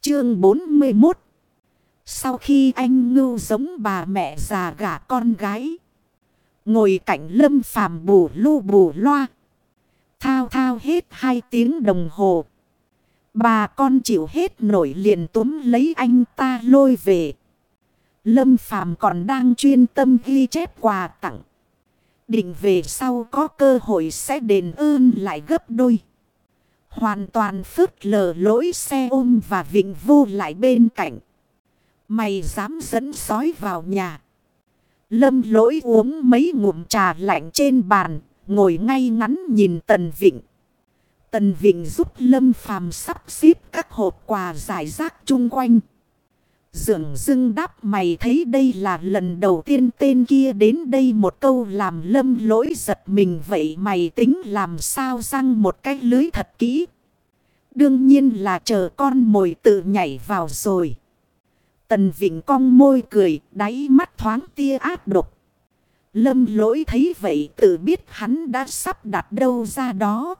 Chương 41 Sau khi anh ngưu giống bà mẹ già gả con gái, Ngồi cạnh lâm phàm bù lu bù loa, Thao thao hết hai tiếng đồng hồ. Bà con chịu hết nổi liền túm lấy anh ta lôi về. Lâm Phàm còn đang chuyên tâm ghi chép quà tặng. Định về sau có cơ hội sẽ đền ơn lại gấp đôi. Hoàn toàn phớt lờ lỗi xe ôm và vịnh vô lại bên cạnh. Mày dám dẫn sói vào nhà. Lâm lỗi uống mấy ngụm trà lạnh trên bàn, ngồi ngay ngắn nhìn Tần Vịnh. Tần Vịnh giúp Lâm Phàm sắp xếp các hộp quà giải rác chung quanh. Dường dưng đáp mày thấy đây là lần đầu tiên tên kia đến đây một câu làm lâm lỗi giật mình vậy mày tính làm sao răng một cái lưới thật kỹ. Đương nhiên là chờ con mồi tự nhảy vào rồi. Tần Vịnh cong môi cười, đáy mắt thoáng tia ác độc. Lâm lỗi thấy vậy tự biết hắn đã sắp đặt đâu ra đó.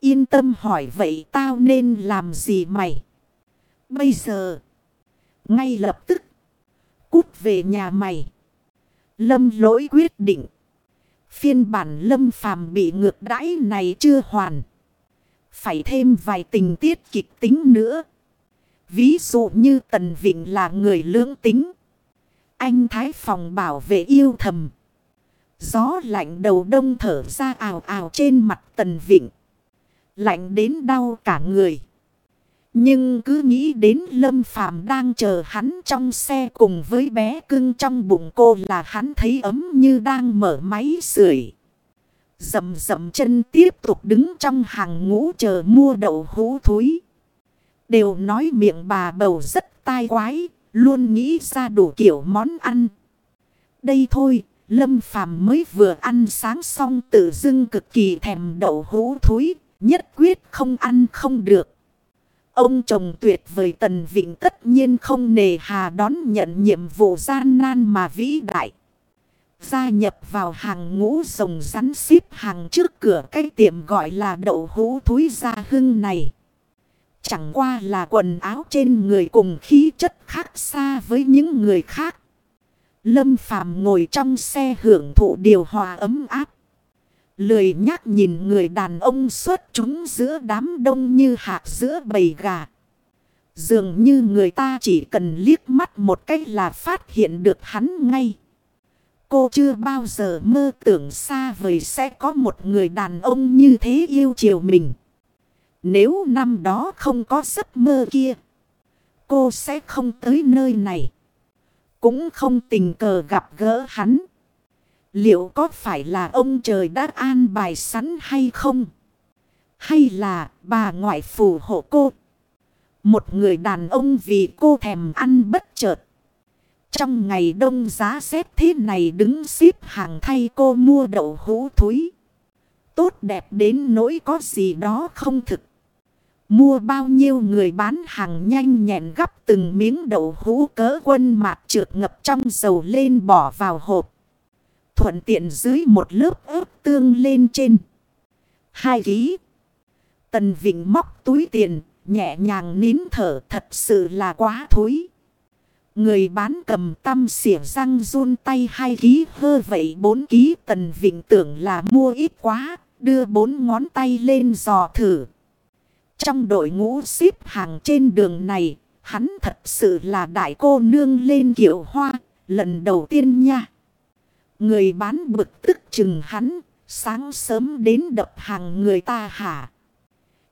Yên tâm hỏi vậy tao nên làm gì mày? Bây giờ... Ngay lập tức. Cút về nhà mày. Lâm lỗi quyết định. Phiên bản lâm phàm bị ngược đãi này chưa hoàn. Phải thêm vài tình tiết kịch tính nữa. Ví dụ như Tần Vịnh là người lưỡng tính. Anh Thái Phòng bảo vệ yêu thầm. Gió lạnh đầu đông thở ra ào ào trên mặt Tần Vịnh. Lạnh đến đau cả người. Nhưng cứ nghĩ đến Lâm Phàm đang chờ hắn trong xe cùng với bé cưng trong bụng cô là hắn thấy ấm như đang mở máy sưởi. Dầm dầm chân tiếp tục đứng trong hàng ngũ chờ mua đậu hũ thúi. Đều nói miệng bà bầu rất tai quái, luôn nghĩ ra đủ kiểu món ăn. Đây thôi, Lâm Phàm mới vừa ăn sáng xong tự dưng cực kỳ thèm đậu hũ thúi, nhất quyết không ăn không được. Ông chồng tuyệt vời Tần Vịnh tất nhiên không nề hà đón nhận nhiệm vụ gian nan mà vĩ đại. Gia nhập vào hàng ngũ rồng rắn xếp hàng trước cửa cái tiệm gọi là đậu hũ thúi gia hưng này. Chẳng qua là quần áo trên người cùng khí chất khác xa với những người khác. Lâm Phàm ngồi trong xe hưởng thụ điều hòa ấm áp. Lười nhắc nhìn người đàn ông xuất chúng giữa đám đông như hạt giữa bầy gà. Dường như người ta chỉ cần liếc mắt một cách là phát hiện được hắn ngay. Cô chưa bao giờ mơ tưởng xa vời sẽ có một người đàn ông như thế yêu chiều mình. Nếu năm đó không có giấc mơ kia, cô sẽ không tới nơi này. Cũng không tình cờ gặp gỡ hắn. Liệu có phải là ông trời đã an bài sẵn hay không? Hay là bà ngoại phù hộ cô? Một người đàn ông vì cô thèm ăn bất chợt. Trong ngày đông giá xếp thế này đứng xếp hàng thay cô mua đậu hũ thúi. Tốt đẹp đến nỗi có gì đó không thực. Mua bao nhiêu người bán hàng nhanh nhẹn gấp từng miếng đậu hũ cỡ quân mạc trượt ngập trong dầu lên bỏ vào hộp thuận tiện dưới một lớp ớt tương lên trên. Hai ký. Tần Vịnh móc túi tiền, nhẹ nhàng nín thở thật sự là quá thối. Người bán cầm tâm xỉa răng run tay hai ký hơ vậy bốn ký tần vịnh tưởng là mua ít quá, đưa bốn ngón tay lên dò thử. Trong đội ngũ xếp hàng trên đường này, hắn thật sự là đại cô nương lên kiểu hoa, lần đầu tiên nha. Người bán bực tức chừng hắn, sáng sớm đến đập hàng người ta hả.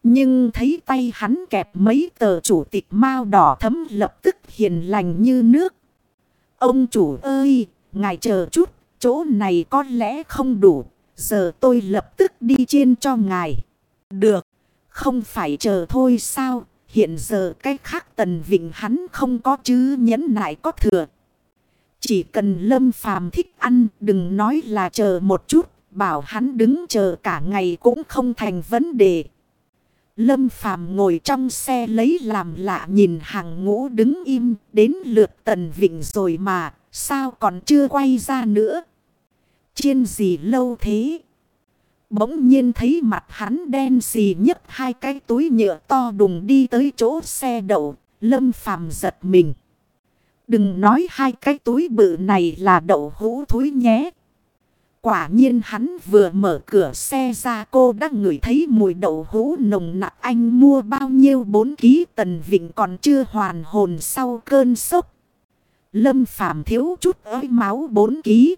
Nhưng thấy tay hắn kẹp mấy tờ chủ tịch mao đỏ thấm lập tức hiền lành như nước. Ông chủ ơi, ngài chờ chút, chỗ này có lẽ không đủ, giờ tôi lập tức đi chiên cho ngài. Được, không phải chờ thôi sao, hiện giờ cái khác tần vịnh hắn không có chứ nhẫn nại có thừa. Chỉ cần lâm phàm thích ăn, đừng nói là chờ một chút. Bảo hắn đứng chờ cả ngày cũng không thành vấn đề. Lâm phàm ngồi trong xe lấy làm lạ nhìn hàng ngũ đứng im, đến lượt tần vịnh rồi mà. Sao còn chưa quay ra nữa. chiên gì lâu thế? Bỗng nhiên thấy mặt hắn đen xì nhấc hai cái túi nhựa to đùng đi tới chỗ xe đậu. Lâm phàm giật mình. Đừng nói hai cái túi bự này là đậu hũ thúi nhé. Quả nhiên hắn vừa mở cửa xe ra cô đã ngửi thấy mùi đậu hũ nồng nặc anh mua bao nhiêu bốn ký tần vịnh còn chưa hoàn hồn sau cơn sốc. Lâm Phàm thiếu chút ới máu bốn ký.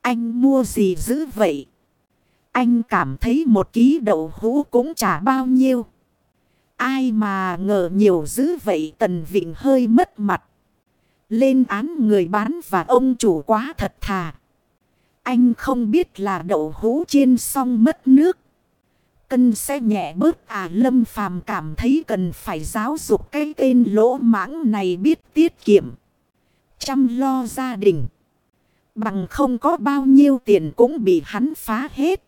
Anh mua gì dữ vậy? Anh cảm thấy một ký đậu hũ cũng chả bao nhiêu. Ai mà ngờ nhiều dữ vậy tần vịnh hơi mất mặt. Lên án người bán và ông chủ quá thật thà. Anh không biết là đậu hũ chiên xong mất nước. Cân sẽ nhẹ bớt à lâm phàm cảm thấy cần phải giáo dục cái tên lỗ mãng này biết tiết kiệm. Chăm lo gia đình. Bằng không có bao nhiêu tiền cũng bị hắn phá hết.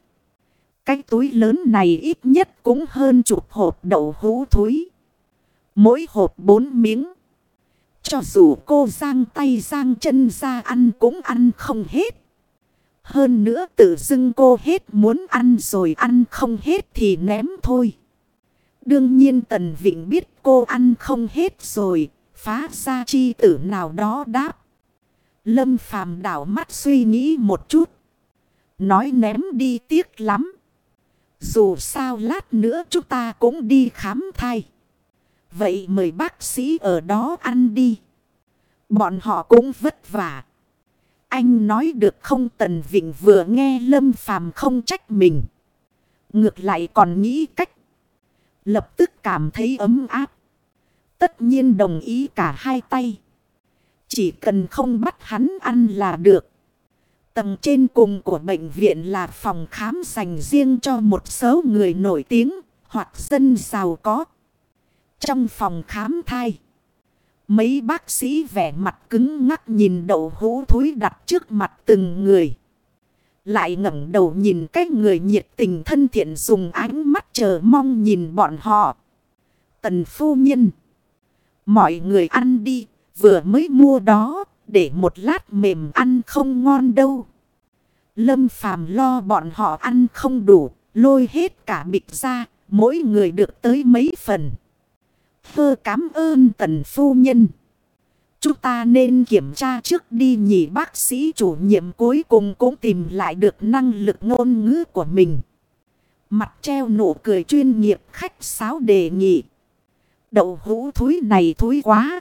Cái túi lớn này ít nhất cũng hơn chục hộp đậu hũ thúi. Mỗi hộp bốn miếng. Cho dù cô giang tay giang chân ra ăn cũng ăn không hết. Hơn nữa tự dưng cô hết muốn ăn rồi ăn không hết thì ném thôi. Đương nhiên Tần Vịnh biết cô ăn không hết rồi, phá ra chi tử nào đó đáp. Lâm phàm đảo mắt suy nghĩ một chút. Nói ném đi tiếc lắm. Dù sao lát nữa chúng ta cũng đi khám thai. Vậy mời bác sĩ ở đó ăn đi. Bọn họ cũng vất vả. Anh nói được không Tần Vịnh vừa nghe Lâm Phàm không trách mình. Ngược lại còn nghĩ cách. Lập tức cảm thấy ấm áp. Tất nhiên đồng ý cả hai tay. Chỉ cần không bắt hắn ăn là được. Tầng trên cùng của bệnh viện là phòng khám dành riêng cho một số người nổi tiếng hoặc dân giàu có. Trong phòng khám thai. Mấy bác sĩ vẻ mặt cứng ngắc nhìn đậu hũ thối đặt trước mặt từng người. Lại ngẩng đầu nhìn cái người nhiệt tình thân thiện dùng ánh mắt chờ mong nhìn bọn họ. Tần phu nhân. Mọi người ăn đi, vừa mới mua đó, để một lát mềm ăn không ngon đâu. Lâm phàm lo bọn họ ăn không đủ, lôi hết cả bịch ra, mỗi người được tới mấy phần phơ cảm ơn tần phu nhân. Chúng ta nên kiểm tra trước đi nhỉ bác sĩ chủ nhiệm cuối cùng cũng tìm lại được năng lực ngôn ngữ của mình. Mặt treo nụ cười chuyên nghiệp khách sáo đề nghị. Đậu hũ thúi này thúi quá.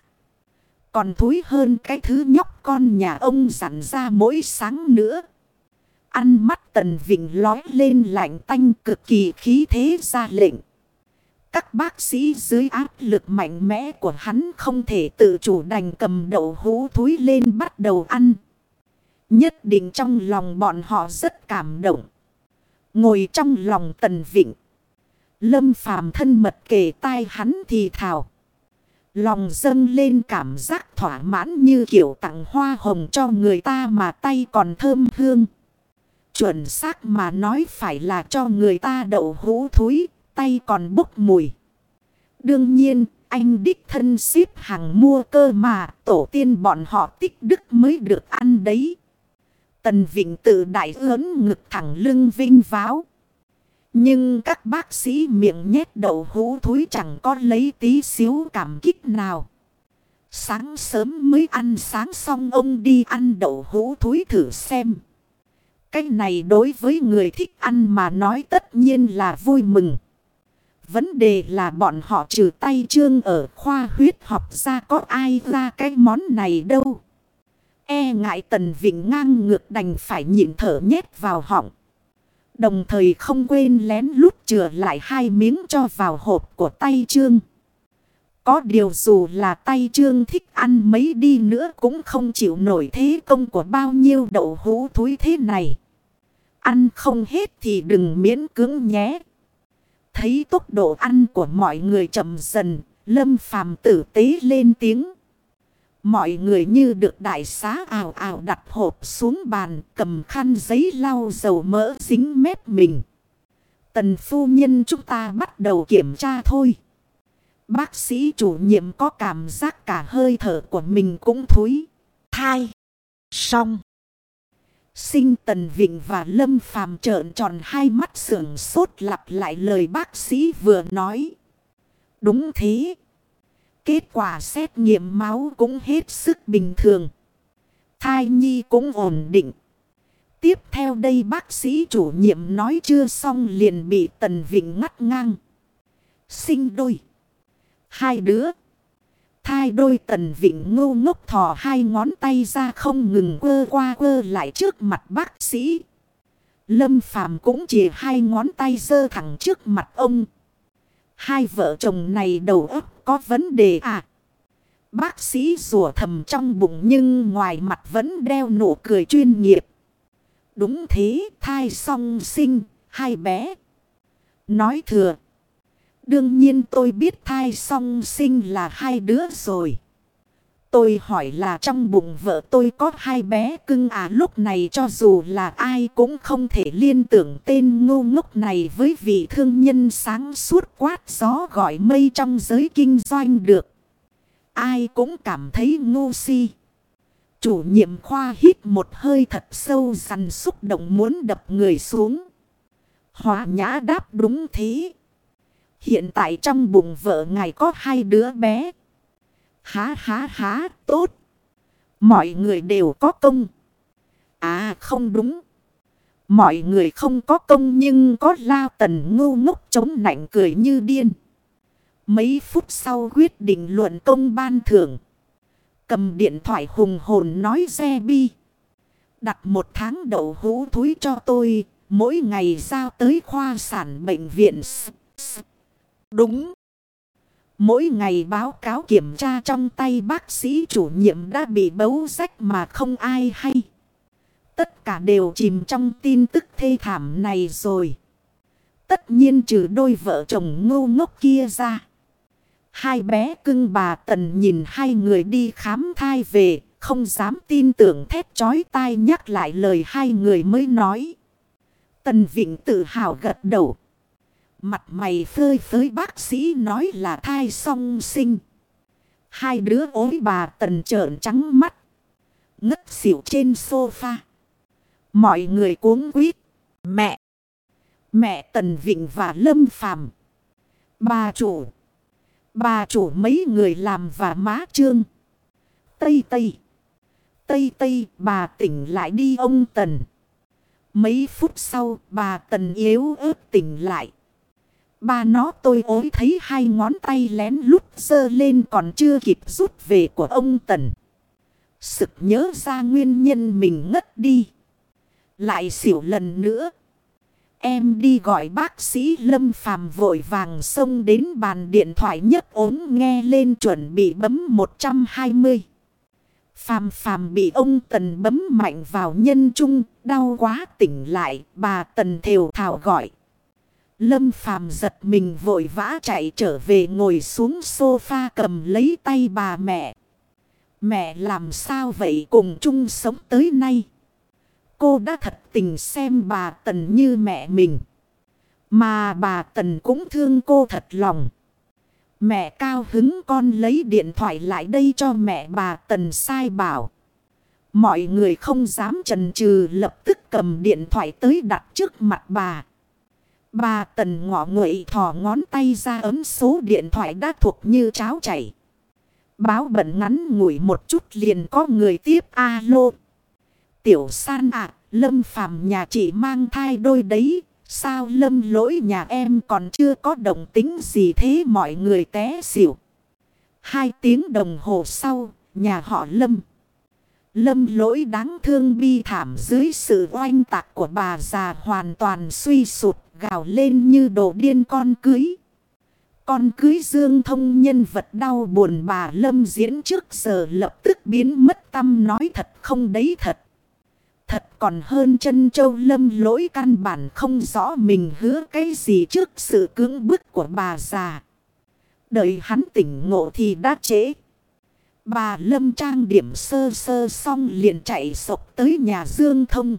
Còn thúi hơn cái thứ nhóc con nhà ông dặn ra mỗi sáng nữa. Ăn mắt tần vịnh lói lên lạnh tanh cực kỳ khí thế ra lệnh. Các bác sĩ dưới áp lực mạnh mẽ của hắn không thể tự chủ đành cầm đậu hũ thúi lên bắt đầu ăn. Nhất định trong lòng bọn họ rất cảm động. Ngồi trong lòng tần vịnh. Lâm phàm thân mật kề tai hắn thì thào. Lòng dâng lên cảm giác thỏa mãn như kiểu tặng hoa hồng cho người ta mà tay còn thơm hương. Chuẩn xác mà nói phải là cho người ta đậu hũ thúi, tay còn bốc mùi. Đương nhiên, anh đích thân ship hàng mua cơ mà tổ tiên bọn họ tích đức mới được ăn đấy. Tần Vịnh tự đại ớn ngực thẳng lưng vinh váo. Nhưng các bác sĩ miệng nhét đậu hũ thúi chẳng có lấy tí xíu cảm kích nào. Sáng sớm mới ăn sáng xong ông đi ăn đậu hũ thúi thử xem. Cái này đối với người thích ăn mà nói tất nhiên là vui mừng. Vấn đề là bọn họ trừ tay trương ở khoa huyết học ra có ai ra cái món này đâu. E ngại tần vịnh ngang ngược đành phải nhịn thở nhét vào họng. Đồng thời không quên lén lút chừa lại hai miếng cho vào hộp của tay trương. Có điều dù là tay trương thích ăn mấy đi nữa cũng không chịu nổi thế công của bao nhiêu đậu hũ thúi thế này. Ăn không hết thì đừng miễn cưỡng nhé. Thấy tốc độ ăn của mọi người chậm dần, lâm phàm tử tế lên tiếng. Mọi người như được đại xá ảo ảo đặt hộp xuống bàn, cầm khăn giấy lau dầu mỡ dính mép mình. Tần phu nhân chúng ta bắt đầu kiểm tra thôi. Bác sĩ chủ nhiệm có cảm giác cả hơi thở của mình cũng thúi. Thai. Xong. Sinh Tần Vịnh và Lâm Phàm trợn tròn hai mắt sưởng sốt lặp lại lời bác sĩ vừa nói. Đúng thế. Kết quả xét nghiệm máu cũng hết sức bình thường. Thai nhi cũng ổn định. Tiếp theo đây bác sĩ chủ nhiệm nói chưa xong liền bị Tần Vịnh ngắt ngang. Sinh đôi. Hai đứa. Thai đôi tần vịnh ngô ngốc thò hai ngón tay ra không ngừng quơ qua quơ lại trước mặt bác sĩ. Lâm Phàm cũng chỉ hai ngón tay giơ thẳng trước mặt ông. Hai vợ chồng này đầu óc có vấn đề à? Bác sĩ rủa thầm trong bụng nhưng ngoài mặt vẫn đeo nụ cười chuyên nghiệp. Đúng thế, thai song sinh, hai bé. Nói thừa. Đương nhiên tôi biết thai song sinh là hai đứa rồi. Tôi hỏi là trong bụng vợ tôi có hai bé cưng à lúc này cho dù là ai cũng không thể liên tưởng tên ngu ngốc này với vị thương nhân sáng suốt quát gió gọi mây trong giới kinh doanh được. Ai cũng cảm thấy ngu si. Chủ nhiệm khoa hít một hơi thật sâu dằn xúc động muốn đập người xuống. Hóa nhã đáp đúng thế. Hiện tại trong bụng vợ ngài có hai đứa bé. Há há há, tốt. Mọi người đều có công. À không đúng. Mọi người không có công nhưng có lao tần ngu ngốc chống nạnh cười như điên. Mấy phút sau quyết định luận công ban thưởng. Cầm điện thoại hùng hồn nói xe bi. Đặt một tháng đậu hũ thúi cho tôi. Mỗi ngày giao tới khoa sản bệnh viện. Đúng. Mỗi ngày báo cáo kiểm tra trong tay bác sĩ chủ nhiệm đã bị bấu rách mà không ai hay. Tất cả đều chìm trong tin tức thê thảm này rồi. Tất nhiên trừ đôi vợ chồng ngu ngốc kia ra. Hai bé cưng bà Tần nhìn hai người đi khám thai về, không dám tin tưởng thét chói tai nhắc lại lời hai người mới nói. Tần Vịnh tự hào gật đầu. Mặt mày phơi phới bác sĩ nói là thai song sinh. Hai đứa ối bà tần trợn trắng mắt. Ngất xỉu trên sofa. Mọi người cuống quýt. Mẹ. Mẹ tần vịnh và lâm phàm. Bà chủ. Bà chủ mấy người làm và má trương. Tây Tây. Tây Tây, bà tỉnh lại đi ông Tần. Mấy phút sau, bà Tần yếu ớt tỉnh lại. Ba nó tôi ối thấy hai ngón tay lén lút dơ lên còn chưa kịp rút về của ông Tần. Sực nhớ ra nguyên nhân mình ngất đi. Lại xỉu lần nữa. Em đi gọi bác sĩ Lâm Phàm vội vàng xông đến bàn điện thoại nhất ốm nghe lên chuẩn bị bấm 120. Phàm phàm bị ông Tần bấm mạnh vào nhân trung, đau quá tỉnh lại, bà Tần thều thảo gọi. Lâm phàm giật mình vội vã chạy trở về ngồi xuống sofa cầm lấy tay bà mẹ. Mẹ làm sao vậy cùng chung sống tới nay. Cô đã thật tình xem bà Tần như mẹ mình. Mà bà Tần cũng thương cô thật lòng. Mẹ cao hứng con lấy điện thoại lại đây cho mẹ bà Tần sai bảo. Mọi người không dám chần chừ lập tức cầm điện thoại tới đặt trước mặt bà. Bà Tần ngọ nguậy thò ngón tay ra ấm số điện thoại đã thuộc như cháo chảy. Báo bận ngắn ngủi một chút liền có người tiếp alo. Tiểu san ạ, Lâm phàm nhà chị mang thai đôi đấy. Sao Lâm lỗi nhà em còn chưa có động tính gì thế mọi người té xỉu. Hai tiếng đồng hồ sau, nhà họ Lâm. Lâm lỗi đáng thương bi thảm dưới sự oanh tạc của bà già hoàn toàn suy sụt gào lên như đồ điên con cưới. Con cưới dương thông nhân vật đau buồn bà Lâm diễn trước giờ lập tức biến mất tâm nói thật không đấy thật. Thật còn hơn chân châu lâm lỗi căn bản không rõ mình hứa cái gì trước sự cưỡng bức của bà già. Đợi hắn tỉnh ngộ thì đã trễ. Bà lâm trang điểm sơ sơ xong liền chạy sộc tới nhà Dương Thông.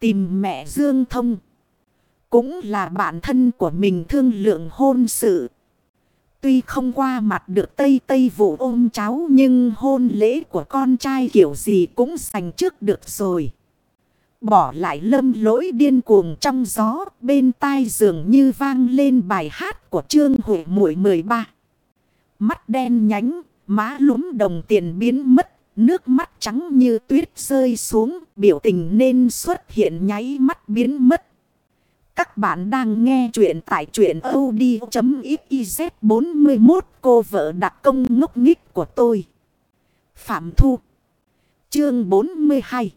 Tìm mẹ Dương Thông. Cũng là bạn thân của mình thương lượng hôn sự. Tuy không qua mặt được Tây Tây vụ ôm cháu nhưng hôn lễ của con trai kiểu gì cũng sành trước được rồi. bỏ lại lâm lỗi điên cuồng trong gió. Bên tai dường như vang lên bài hát của Trương Huệ Mũi 13. Mắt đen nhánh, má lúm đồng tiền biến mất. Nước mắt trắng như tuyết rơi xuống. Biểu tình nên xuất hiện nháy mắt biến mất. Các bạn đang nghe chuyện tại chuyện od.xyz 41 cô vợ đặc công ngốc nghích của tôi. Phạm Thu, Chương 42